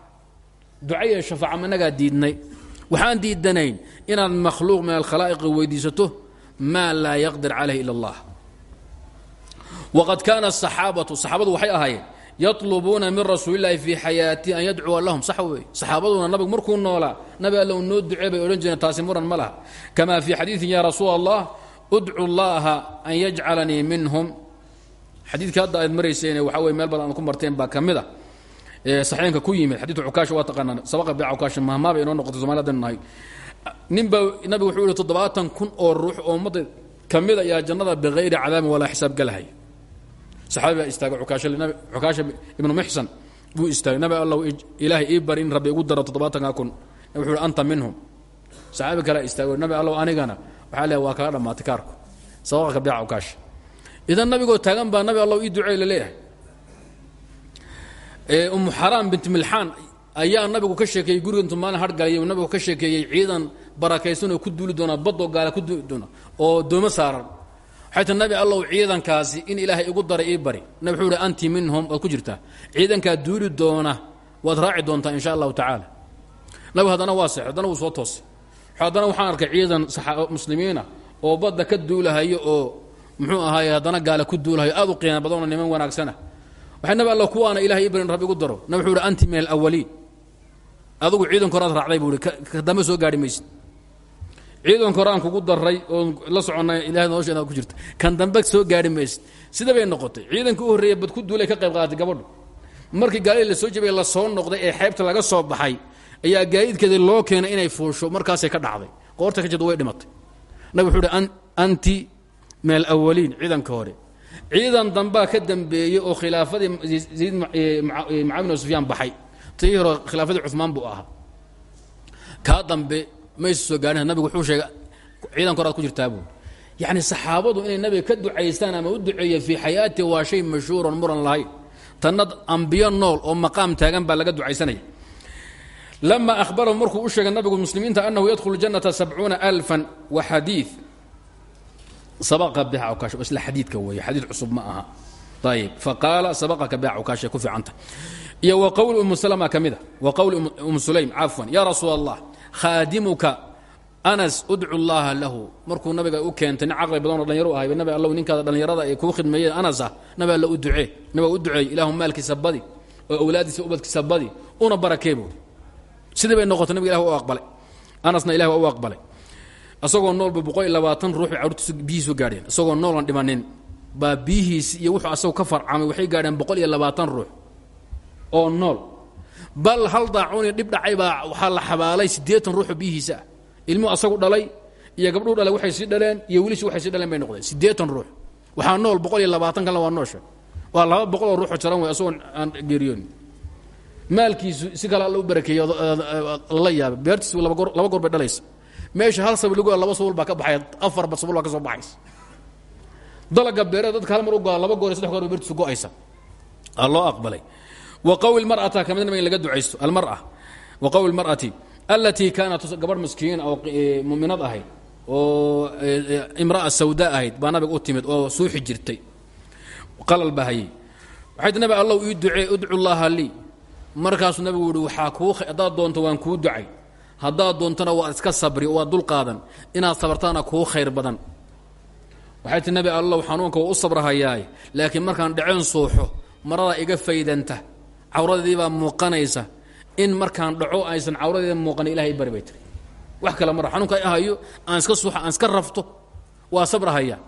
ducaya shafaaca managaa diidnay waxaan diidanayn inaad makhluuq min alkhalaa'iqi weydiisato maa laa yaqdir calayh ila allah waqad kaana asaxaabatu saxaabadu waxay ahaayeen yatlubuuna min rasuulillahi fii xayaatihi an yadcuwa lahum sax wey saxaabaduna nabigu markuu noolaa nabi alla u noo ducee bay odhan jireen taasi muran ma laha kama fii xadiidin ya rasuul allah udcu llaha an yajcalanii minhum. Xadiidkii hadda aad marayseen waxa wey meel badan ku marteen baa ka mid a saxiinka ku yimid xadiidu cukaasha waa taqaanaan sabaqa bica cukaasha mahmaabay inoo noqotay somali hadan nahay. Ninba nabigu wuxuu yihi toddobaatan kun oo ruux oo ummadda ka mid ayaa jannada bikayri cadaabin walaa galahay saxaabi baa istaagay cukaasha ibnu muxsan buu istaagay nabi allow ilaahay ii rabbi igu daro toddobaatanka kun. Wuxuu anta minhum. Saxaabi kalea istaagay nabi allow anigana waxaa leeyahay waa kaga dhammaatay kaarku. Sabaqaka bica cukaasha idan nabigoo taagan baa nabi allow ii duceey la leeyahay. Umu xaraam bint milxaan ayaa nabigu ka sheekeeyey guriga intuu maalin hargalay nabigu ka sheekeeyey ciidan barakaysan oo ku duuli doona badoo gaala ku duuli doona oo doomo saaran. Waxay tii nabi allow ciidankaasi in ilaahay igu daray ii bari. Nabi wuxuu ihi anti minhum waad ku jirtaa. Ciidankaa duuli doona waad raaci doontaa insha allahu tacaala. Nabigu haddana waa seex haddana wuu soo toosay haddana waxaan arkay ciidan muslimiina oo badda ka duulahayo oo muxuu ahaaye haddana gaala ku duulahayo aad u qiima badanoo niman wanaagsana. Waxay nabi alla kuwaana ilahay ii barin rabbi igu daro. Nabi wuxuu anti min alawaliin adugu ciidanka horaad raacday buu ihi ka dambe soo gaari maysid. Ciidanka hore aan kugu daray oon la soconnay ilahay nolosheena ku jirta. Kan dambe soo gaari maysid. Sida bay noqotay. Ciidanka u horreeya bad ku duulay ka qayb qaadatay gabadhu. Markii gaalidii la soo jebay la soo noqday ee xeebta laga soo baxay ayaa gaadiidkeedii loo keenay inay fuusho markaasay ka dhacday. Qoorta ka jirta way dhimatay. Nabi wuxuu uhi anti min alawaliin ciidanka hore. Ciidan dambaa ka dambeeyey oo khilaafadii zayd macaa bin sufyaan baxay. Tii hore khilaafadii cumaan buu ahaa. Kaa dambe maysa soo gaadhin nabigu wuxuu sheegay ciidanka horaad ku jirtaa buu. Yacni saxaabadu inay nabiga ka ducaystaan ama u duceeya fii xayaati waa shay mashhuuron muran lahayn tanna ambiyo nool oo maqaam taagan baa laga ducaysanaya lama ahbarahu markuu u sheegay nabigu muslimiinta annahu yadkhulu jannata sabcuuna alfan wa xadiid sabaqa biha cawkaasha isla xadiidka weeye xadiid cusub ma aha ayib faqaala sabaqaka biha cawkaasha ku fiicanta iyo wa qowli umu salama ka mida wa qowli umu sulaym cafwan yaa rasuul allah khaadimuka anas udcu llaha lahu markuu nabiga u keentay nin caqli badan oo dhalinyaro ahay nabi allow ninkaada dhallinyarada ay kuu khidmeeyeen anas ah nabi alla u ducee nabiga u duceey ilaahu maalkiisa badi oo awlaadiisa ubadkiisa badi una barakee buuri sidii bay noqotay? Nabiga ilah u aqbalay. Anasna ilah waa u aqbalay. Isagoo noolba boqol iyo labaatan ruux bay biyihiisu gaadheen. Isagoo noolan dhimanin. Baa biyihiisi iyo wuxuu asagoo ka farcamay waxay gaadheen boqol iyo labaatan ruux oo nool. Bal hal daacuni dhib dhacay baa waxaa la xabaalay siddeetan ruuxoo biyihiisa ah. Ilmuhu asagu dhalay iyo gabdhuu dhalay waxay sii dhaleen iyo welishi waxay sii dhaleen bay noqdeen. Siddeetan ruux. Waxaa nool boqol iyo labaatan kalena waa noosha. Waa laba boqol oo ruuxoo jaran wey asagoo aan geeriyoon maalkiisu si kale alla u barakeeyey lala yaabay beertiisu laba goor bay dhalaysa. Meesha hal sabul lagu laba sabul ka baxay afar ba sabul ka soo baxaysa. Dalaga beerada dadka hal mar u go'a laba goor saddex goor beertiisu go'aysa. Aa aqbalay. Wa qowl mar'ata ka midna in laga ducaysto. Almar'a wa qowl mar'ati allatii kaanat gabadh miskiin oo mu'minad ahayd oo imra'a sawda ahayd baa nabiga timid oo suuxi jirtay qalal baa hayay. Waxay ti nabi allow ii ducee udcu markaasuu nabigu yihi waxaa kuu haddaad doonto waan kuu ducay. Haddaad doontona waad iska sabri waad dul qaadan. Inaad sabartaana kuu khayr badan. Waxay tii nabi allow xanuunka waa u sabrahayaaye laakiin markaan dhaceen suuxo marada iga faydanta cawradeedii baa muuqanaysa. In markaan dhaco aysan cawradeeda muuqanin ilahay bari wax kale mara xanuunka ahayo aan iska suuxo aan iska rafto waa sabrahayaa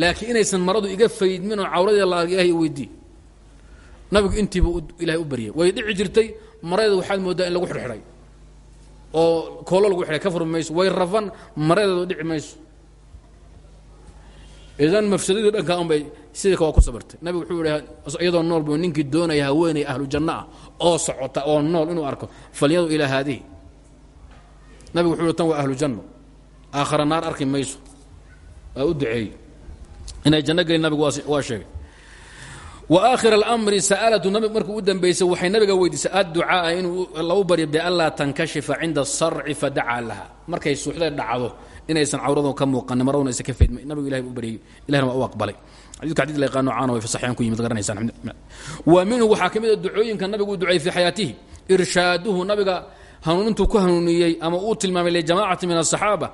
laakiin inaysan maradu iga faydmin oo cawradeeda la ilahay nabigu intiiba ilahay u baryay way dhici jirtay maradeeda waxaad moodaa in lagu xidhxidhay oo koolo lagu xidhay ka furmi way rafan maradeedu dhici mayso. Idan mafsadadii dhankaa un bay sidii ka ku sabartay. Nabigu wuxuu yihi iyadoo nool buu ninkii doonaya haweenay ahlu janno ah oo socota oo nool inuu arko falyadu ilaa haadihi. Nabigu wuxuu yihi tan waa ahlu janno aakhara naar arki mayso. Waa u duceeyey. Inay janno gelin nabigu waa sheegay waakhir اlmri sa'alatu nabi markuu u dambaysay waxay nabiga weydiisay adducaaa inuu lagu baryo bianlaa tankashifa cinda sarci fadacaa laha. Markay suuxday dhacdo inaysan cawradu ka muuqanin maraduna aysan ka faydma nabigu u baryay ilahna waa aqbalay. Xadidka xadid la yaqaano caana way fasaxyaan ku yimid garanaysaan wa minhu waxaa ka mid a ducooyinka nabigu u duceeyey fii xayaatihi irshaaduhu nabiga hanuunintuu ku hanuuniyey ama uu tilmaamay lijamacati min asaxaaba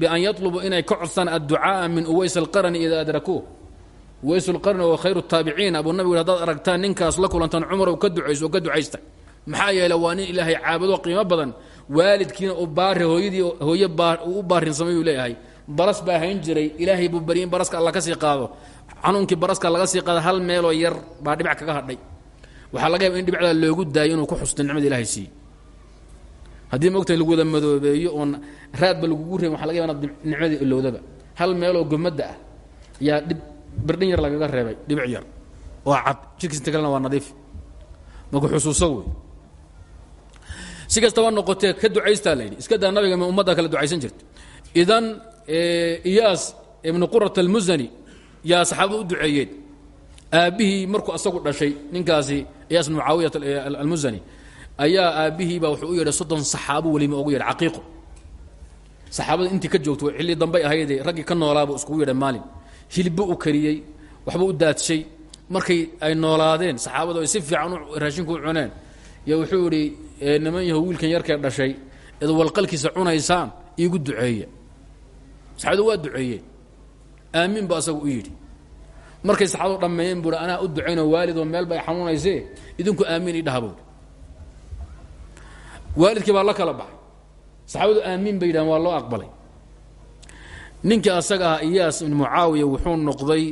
bian yaطlubu inay ka codstaan adducaaa min uways alqarni ida adrakuuh uways lqarni oo khayru taabiciin. Abuu nabigu hadaad aragtaan ninkaas la kulantaan cumarow ka ducayso oo ka ducaysta. Maxaa yeele waa nin ilaahay caabudo qiimo badan. Waalidkiina u baari hooyadii hooye u baarinsamay uu leeyahay. Baras baa hayn jiray. Ilaahay buu baryin baraska alla ka sii qaado. Xanuunkii baraska waxaa laga yaba in dhibicdaa loogu daayo inuu ku xusto nicmada ilahay siiye haddii maogtahay lagu wada madoobeeyo oon raadba lagugu reebin waxa laga yaba inaad nicmadii ilowdaba. Hal meeloo gomadda ah ayaa dhib birdhin yar lagaga reebay dhibic yar. Oo cad jidkiis inta kalena waa nadiif. Marka xusuuso wey? Si kastaba noqotee ka ducaystaa la iska daa nabiga ma ummadda kala ducaysan jirta idan iyaas ibnu qurat almusani yaa saxaabada u duceeyeen. Aabbihii markuu asagu dhashay ninkaasi iyaas ibn mucaawiyat almusani ayaa aabbihiibaa wuxuu u yeedhay soddon saxaabo welima ugu yeedhay caqiiqo. Saxaabada intii ka joogto xilli dambay ahaydee raggii ka noolaabuu iskugu yeedhay maalin hilibbo u kariyey waxba u daadshay. Markay ay noolaadeen saxaabadu ay si fiican raashinku u cuneen. Yo wuxuu idhi niman yaho wiilkan yarkee dhashay eed walqalkiisa cunaysaan iigu duceeya saxaabadu waa duceeyeen. Aamin ba asagu u yidhi. Markay saxaabadu dhammeeyeen buui anaa u ducaynoo waalidoo meel ba ay xanuunaysee? Idinku aamin ii dhaha waalidkii baa la kala baxay. Saxaabadu aamin bay yidhahan waa loo aqbalay ninkii asaga ah iyaas ibn mucaawiya wuxuu noqday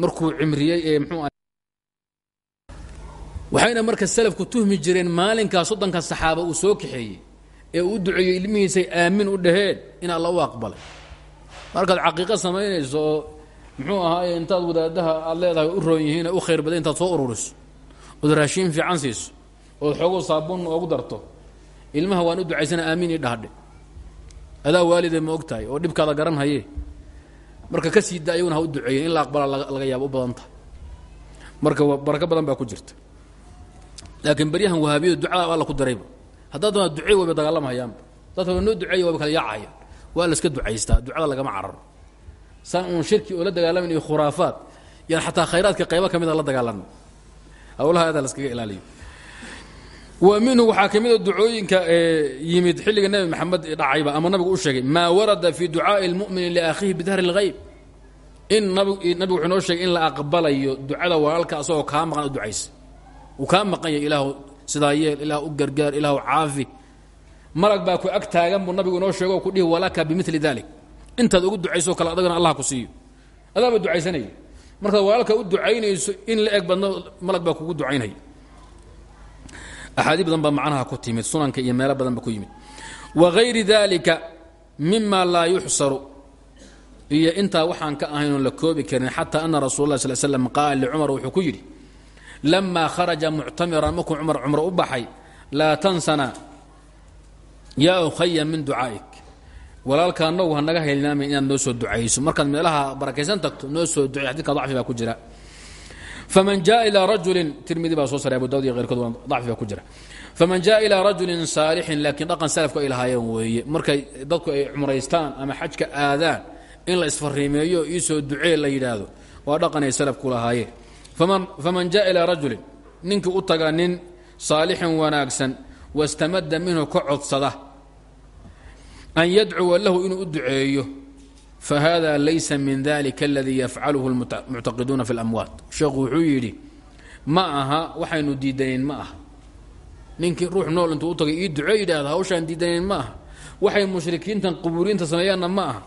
markuu cimriyey ee mxuu waxayna marka salafku tuhmi jireen maalinkaa soddonka saxaaba uu soo kaxeeyey ee uu duceeyey ilmihiisay aamin u dhaheen in alla u aqbalay. Markaad caqiiqo samaynayso oo muxuu ahaaye intaad wadaadaha aad leedahay u roon yihiin u khayr badan intaad soo ururiso ood raashiin fiican siiso ood xoogo saabuun oogu darto ilmaha waan u ducaysana aamin ii dhahadhe adaa waalide ma og tahay oo dhibkaada garan haye marka ka sii da ayaguna ha u duceeyen in la aqbala laga yaabo u badan tahay. Marka barako badan baa ku jirta. Laakiin baryahan wahaabiyadu ducada waa la ku darayba haddaad doonaa ducey wayba dagaalamahayaanba dadka noo duceeya wayba kala yaacayaan. Waa la iska ducaystaa. Ducada lagama cararo. Saan uun shirki oo la dagaalaman iyo khuraafaad yaan xataa khayraadka qaybo ka mida la dagaalano hawlaha adaa la iskaga ilaaliyo wa minhu waxaa ka ah ducooyinka a yimid xilliga nabi maxamed dhacayba ama nabigu u sheegay maa warada fi ducaa'i اlmu'mini liakhiihi bidahri اlghayb in nabigu wuxuu noo sheegay in la aqbalayo ducada walaalka asagoo kaa maqan ducaysa. Uu kaa maqan yahay ilaahw sidaa gargaar ilaahw caafi. Malag baa ku ag taagan buu nabigu inoo sheego ku dhihi walaka bimili dalik intaad ugu ducaysoo kale adagana allah ku siiyo. Adaaba ducaysanaya markaad walaalka u ducaynayso in la eg badno malag baa kugu ducaynaya axaadii badan baa macnaha ku timid sunanka iyo meelo badan ba ku yimid. Wagayri dalika mima laa yuxsaru. Iyo intaa waxaan ka ahayn la koobi karin xataa ana rasul lah sl slam qaala licumar wuxuu ku yidhi lama kharaja muctamiran markuu cumar cumro u baxay laa tansana yaa ukhaya min ducaa'ik. Walaalka anagu hanaga haylnaamay inaad noo soo ducayso. Markaad meelaha barakaysan tagto noo soo ducay xadidka dacfi baa ku jira faman jaa ilaa rajulin tirmidi baa soo saray abu dawud iyo keyrkood dacfi baa ku jira faman jaa ilaa rajulin saalixin laakiin dhaqan salafku ay lahaayeen weeye markay dadku ay cumraystaan ama xajka aadaan in la isfariimeeyo iisoo ducee la yidhaahdo waa dhaqan ay salafku lahaayeen faman jaa ilaa rajulin ninkii u taga nin saalixin wanaagsan wastamada minhu ka codsada an yadcuwa lahu inuu u duceeyo fahada laysa min dalika aladii yafcaluhu lmuctaqiduuna fi اlamwaat sheekhu wuxuu yidhi ma aha waxaynu diidanayn ma aha ninkii ruux nool intuu u tagay ii ducee yidhaahdo hawshaan diidanayn ma aha waxay mushrikiintan qubuuriinta sameeyaanna ma aha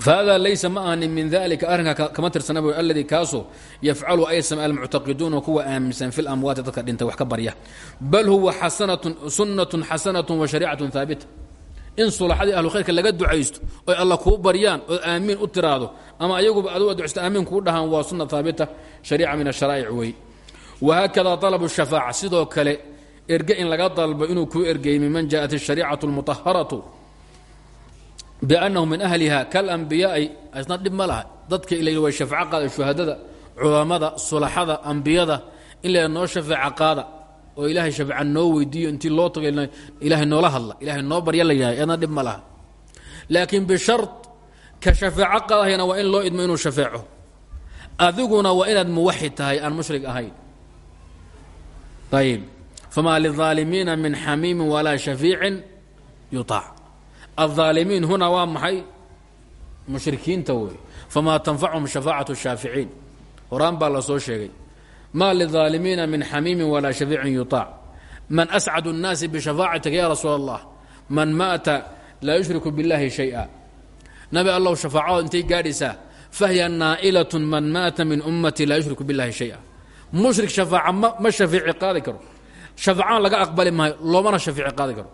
fahada laysa ma ahni min dalika arrinka kama tirsana bu aladii kaasoo yafcalu ay same almuctaqiduuna kuwa aaminsan fi lamwaati dadka dhintay wax ka barya bal huwa xasanatun sunnatun xasanatun wa shariicatun haabita in sulaxadii ahlu khayrka laga ducaysto oy alla kuu baryaan oo aamiin u tiraahdo ama ayaguba aduga ducaysto aamiin kuu dhahaan waa sunna haabita shariica min asharaa'ic wey wahaakada alabu shafaaca sidoo kale erge in laga dalbo inuu kuu ergeeyey miman jaaءat الshariicatu اlmuطaharatu biannahu min ahliha kalambiyaai isna dhib ma laha dadka ila way shafaaco qaada shuhadada culammada sulaxada ambiyada in la noo shafaaco qaada oo ilaahay shafaaca noo weydiiyo intii loo tago ilaahay noola hadla ilaahay noo barya la yidhahdo eedna dhib ma laha laakiin bishar ka shafaaco qaadahayna waa in loo idmo inuu shafeeco adiguna waa inaad muwaxid tahay aan mushrig ahayn ayib famaa lilظaalimiina min xamiimin walaa shafiicin yuطaac الظaalimiin huna waa maxay mushrikiinta wey famaa tanfachum shafaacaة الshaaficiin horaan baa la soo sheegay ma lلظaalimiina min xamiimin walaa shafiicin yuطaac man ascad الnaasi bishafaacatika ya rasuul الlah man maata laa yushriku biاllahi shayئa nabi allow shafaacado intay gaadhaysaa fahiya naa'ilaة man maata min ummati laa yushriku biاllahi shayئa mushrik shafaaca ma ma shafeeci qaadi karo shafacaan laga aqbali maayo loomana shafeeci qaadi karo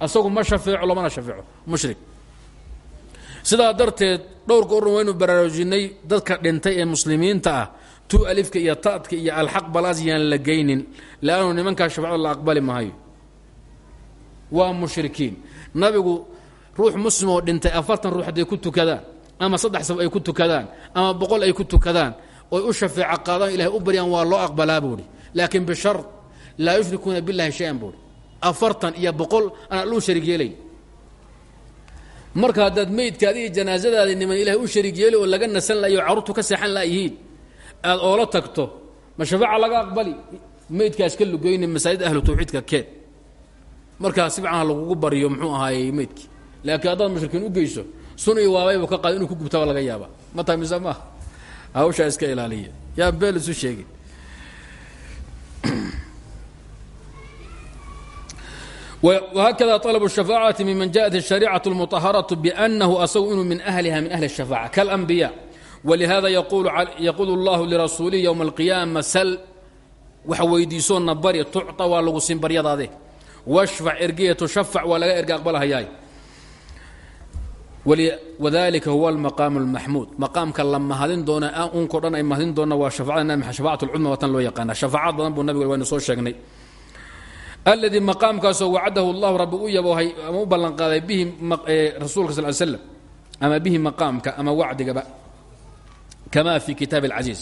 asagu ma shafeeco loomana shafeeco mushrik sidaa darteed dhowrka oran waynu baraarujinay dadka dhintay ee muslimiinta ah tu alifka iyo ta'dka iyo alxaq balaas yaan la geynin leannu nimankaa shafacada la aqbali maayo. Waa mushrikiin. Nabigu ruux muslim oo dhintay afartan ruux hadday ku tukadaan ama saddex saf ay ku tukadaan ama boqol ay ku tukadaan oy u shafeeco qaadaan ilahay u baryaan waa loo aqbalaa buuhi laakiin bishar laa yushrikuuna billahi shay-an buuhi afartan iyo boqol aan alluu sharig yeelayn marka haddaad meydkaadi iyo janaasadaadi niman ilahay u sharig yeeli oo laga nasan layo carruurtu ka seexan laayihiin aad oola tagto ma shafaaca laga aqbali meydkaas ka lugeyni masaajid ahlu tawxiidka keed markaa si fiican ha lagugu baryo muxuu ahaayey meydkii laakiin haddaad mushrikiin u geyso sun iyo waabaybu ka qaada inuu ku gubtaba laga yaaba ma tahay mise maaha hawshaa iska ilaaliya yaan beel isu sheegin وhkda طلب الشhفاعة ممن جاءت الشhريعة المطهرة بأنه أsgu inuu min أهلha min أهل الشhفاعة كالأنبياء ولهذا يقول الله لرasuuله يوم القيامة sل waxa weydiisoona bari tucطa waa lagu sin baryadaade washfac ergiya tushafc waa laga erga aqbalhayaay wadalika huwa almaqaamu اlmaxmuud maqaamka la mahadin doona unko dhan ay mahadin doona waa shafacada nabi shafacat اlcudma waa tan loo yaqaana shafaacad badan buu nabiga waynu soo sheegnay aladii maqaamkaasoo wacadahu اllahu rabbi u yaboohay ama u ballanqaaday bihi rasuulka sal l slam ama bihi maqaamka ama wacdigaba kama fi kitaabi اlcaziiz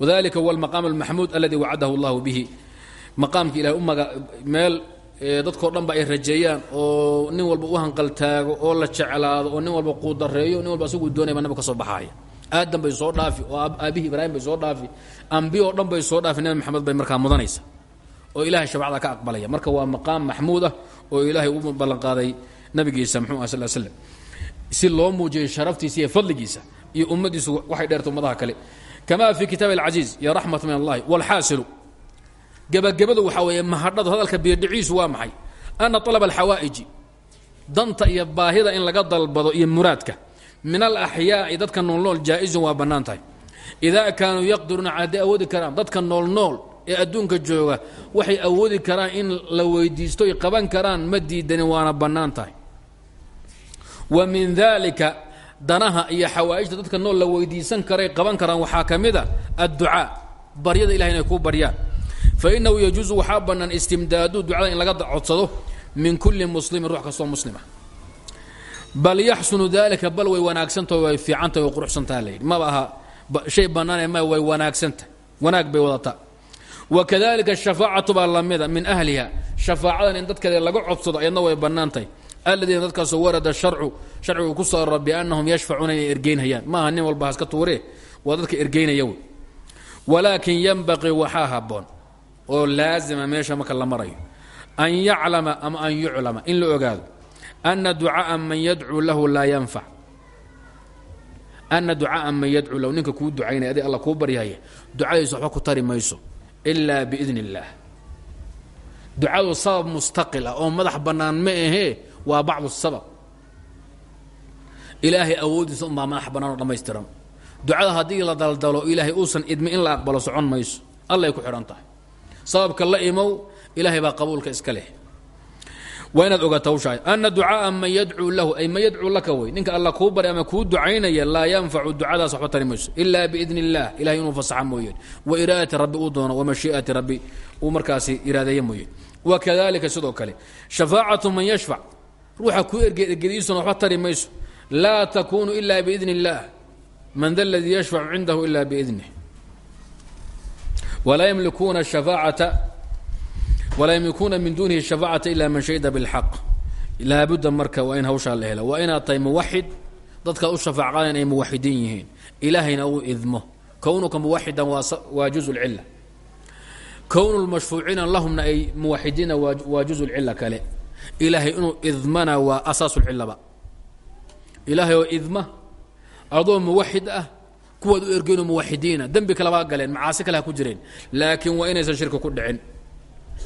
wdalika huwa almaqaam almaxmuud aladi wacadahu اllahu bihi maqaamka ilahay umaga meel dadkao dhan ba ay rajeeyaan oo nin walba u hanqaltaago oo la jeclaado oo nin walba quudareeyo nin walba asagu doonaya baa nabig ka soo baxaaya aadam bay soo dhaafi oo aabihii ibraahim bay soo dhaafi ambiye oo dhan bay soo dhaafi nabi maxamed bay markaa mudanaysa oo ilahay shafacada ka aqbalaya marka waa maqaam maxmuud ah oo ilaahay u ballanqaaday nabigiisa mxuu ah sal slam si loo fadligiisa iyo ummadiisu waxay dheertay ummadaha kale. Kama fii kitaabi alcasiiz iyo raxmat min allahi walxaasilu gebagabadu waxaa weeye mahadhadu hadalka biidhiciisu waa maxay? Ana alaba alxawaa'iji danta iyo baahida in laga dalbado iyo muraadka. Min alaxyaa'i dadka noolnool jaa-izun waa bannaan tahay. Idaa kaanuu yaqdiruuna cadday awoodi karaan dadka noolnool ee adduunka jooga waxay awoodi karaan in la weydiisto ay qaban karaan ma diidanin waana bannaan tahay. Wa min dalika danaha iyo xawaa'ijta dadka nool la weydiisan karay qaban karaan waxaa ka mid a adducaa baryada ilahay inay kuu baryaan. Fa innahu yajuusu waxaa bannaan istimdaadu ducada in laga codsado min kulli muslimin ruux kastoo muslima. Bal yaxsunu dalika bal way wanaagsantaho way fiicantahay way quruxsantaha layidhi maba aha shay bannaane ma way wanaagsantahay wanaag bay wadataa. Wakadalika ashafaacatu baa lamida min ahliha. Shafaacadan in dadkeeda laga codsado ayadna way bannaan aladiina dadkaasoo warada sharcu sharcigu ku soo arora biannahum yashfacuuna inay ergeynhayaan maaha nin walba haska tuuree? Waa dadka ergeynaya wey. Walaakin yanbaqii waxaa habboon oo laazima meesha marka la marayo. An yaclama ama an yuclama in la ogaado ana ducaaa man yadcuu lahu laa yanfac ana ducaaa man yadcuu lahu ninka kuu ducaynaya adig alla kuu baryahaya ducadiisa waxba ku tari mayso ilaa biidn illaah ducadu sabab mustaqil ah oo madax bannaan ma ahee waa bacdu sabab. Ilaahay awooddiisa unbaa madax bannaan oo dhammaystiran. Ducada la daldalo ilaahay uusan idmi in la aqbalo socon mayso. Allay ku xidhan sababka la imow ilaahay baa qabuulka iska leh. Waa inaad ogaato hawshaa ana ducaaa man yadcuu lahu ay man yadcuu laka wey ninka alla kuu bari ama kuu ducaynaya laa yanfacu ducadaas waxba tari mayso. Ilaa biidn illah ilahay inuu fasaxa mooyeen wa iraadati rabbi uu doono wa mashii'ati rabbi uu markaasi iraadeeye mooyeen wakadalika sidoo kale. Shafaacatu man yashfac ruuxa kuu ergediisuna waxba tari mayso. Laa takunu ila biidn اllah man da ladii yashfacu cindahu ila biidnih walaa ymlikuuna shafaacata walaa ymlikuuna min dunihi shafaacata ila man shahida biاlxaq laabudda marka waa in hawshaa la hela. Waa inaad tahay muwaxid dadkaad u shafaac qaadayn ay muwaxidiin yihiin. Ilaahayna uu idmo kownuka muwaxidan waa juzu lcila kownu lmashfuuciina ay muwaxidiina waa juzu lcila kale ilaahay inuu idmana waa asaasu lcilaba ilaahay oo idma adoo muwaxid ah kuwaad u ergeyno muwaxidiina dembi kalebaa galeen macaasi kale ha ku jireen laakiin waa inaysan shirki ku dhicin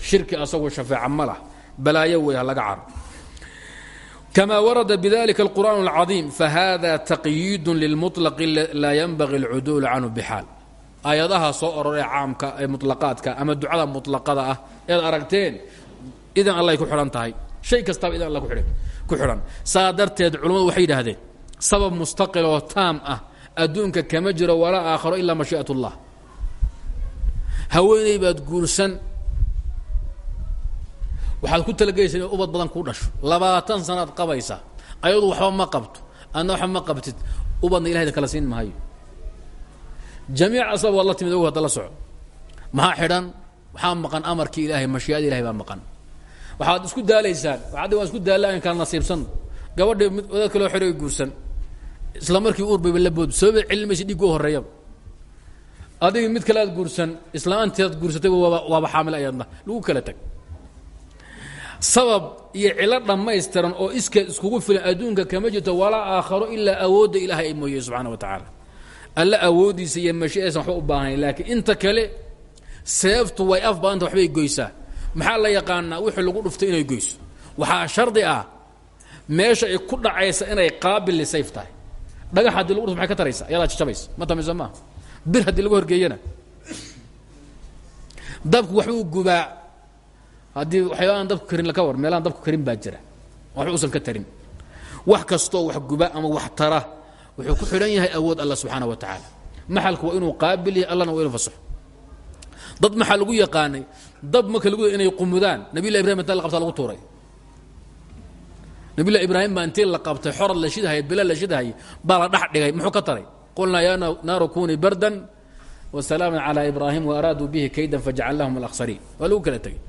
shirki asagoo shafeeca ma lah balaayo wey ha laga caro kama warada bidalika alqur'an اlcadiim fahada taqyiidu lilmuطlaqi laa yanbagi اlcuduul canhu bixaal aayadaha soo ororee caamka ee muطlaqaadka ama ducada muطlaqada ah ead aragteen idan allay ku xidhan tahay shay kastaba idan alla ku xidhan. Saa darteed waxay yidhaahdeen sabab mustaqil oo taam ah adduunka kama jiro walaa aakharo ilaa mashii'at haweeney baad guursan waxaad ku talageysa ubad badan kuu dhasho. Labaatan sanaad qabaysaa ayadu waxba ma qabto adna waxba ma qabtid ubadna ilahayda kala siin maayo. Jamiic asbab waad la timid la soco. Maxaa xidhan? Waxaa maqan amarkii ilaahay mashii'ada ilahay baa maqan waxaad isku daalaysaan. Waxaad waan isku daalla an kala nasiibsan. Gabadhi mid wadaad kaloo xidhay guursan. Isla markii uur bayba la bood. Sababa cilmaysa dhiig u horreeyaba adiga mid kale aad guursan islaanteed guursatay waaba waaba xaamil ayadna lagu kala tag. Sabab iyo cilo dhammaystiran oo iskeed iskugu filan adduunka kama jirto walaa aakharo ilaa awoodda ilaahay ay mooyey subxana wa tacaala. Alla awooddiisa iyo mashiiaysan waxba u baahanayn laakiin inta kale seeftu way af badanta waxbay goysaa maxaa la yaqaanaa? Wixii lagu dhuftay inay goyso. Waxaa shardi ah meesha ay ku dhacaysa inay qaabil sayf tahay. Dhagax haddii lagu dhufto maxay ka taraysa ayadaa jajabaysa ma tamayso maaha bir haddii lagu horgeeyana. Dabku waxbuu gubaa. Haddii waxyaabaaan dabku karin laka war meelahaan dabku karin baa jira. Waxba usan ka tarin. Wax kastoo wax guba ama wax tara wuxuu ku xidhan yahay awood alla subxaana wa tacaala maxalku waa inuu qaabil yahay allana waa inuu fasaxo dad maxaa lagu yaqaanay? Dab marka lagu inay qumudaan? Nabilah ibrahim inta la qabtaa lagu tuuray. Nabilah ibraahim baa intii la qabtay xorad la shidahaya bila la shidahaya baa la dhigay. Muxuu ka taray? Qulnaa yaa naaru kuni bardan wasalaaman calaa ibraahim waaraaduu bihi kaydan fajacalnahum alakhsariin waa lagu kala tegey.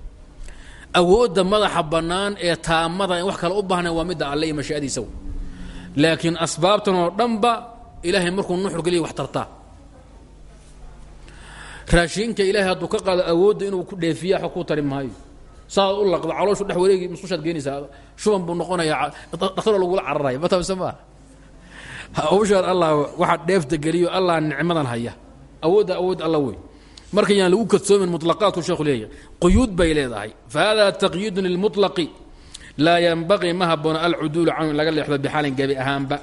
Madaxa bannaan ee taamada wax kale u baahnayn waa midda alle iyo mashiadiisa asbaabtan oo dhanba ilaahay markuu nuxur geliya wax tartaa raashiinka ilaahay hadduu ka qaado awoodda inuu ku dheefiya wax ku tari maayo. Saad u laqdo calooshu dhex wareegi musqushaad geenaysaa. Shuban buu noqonayaa dhakhtaroo lagula cararaya. Ma tamse maa hawshaan allah waxaa dheefta geliyo allah nicmadan haya. Awoodda awood alla wey marka yaan lagu kadsoomin mulaqaadku sheekhu leeyahy quyuud bay leedahay. Fahada taqyiidun lilmuطlaqi laa yanbagii ma haboono alcuduulu canhu in laga leexdo bixaalin gebi ahaanba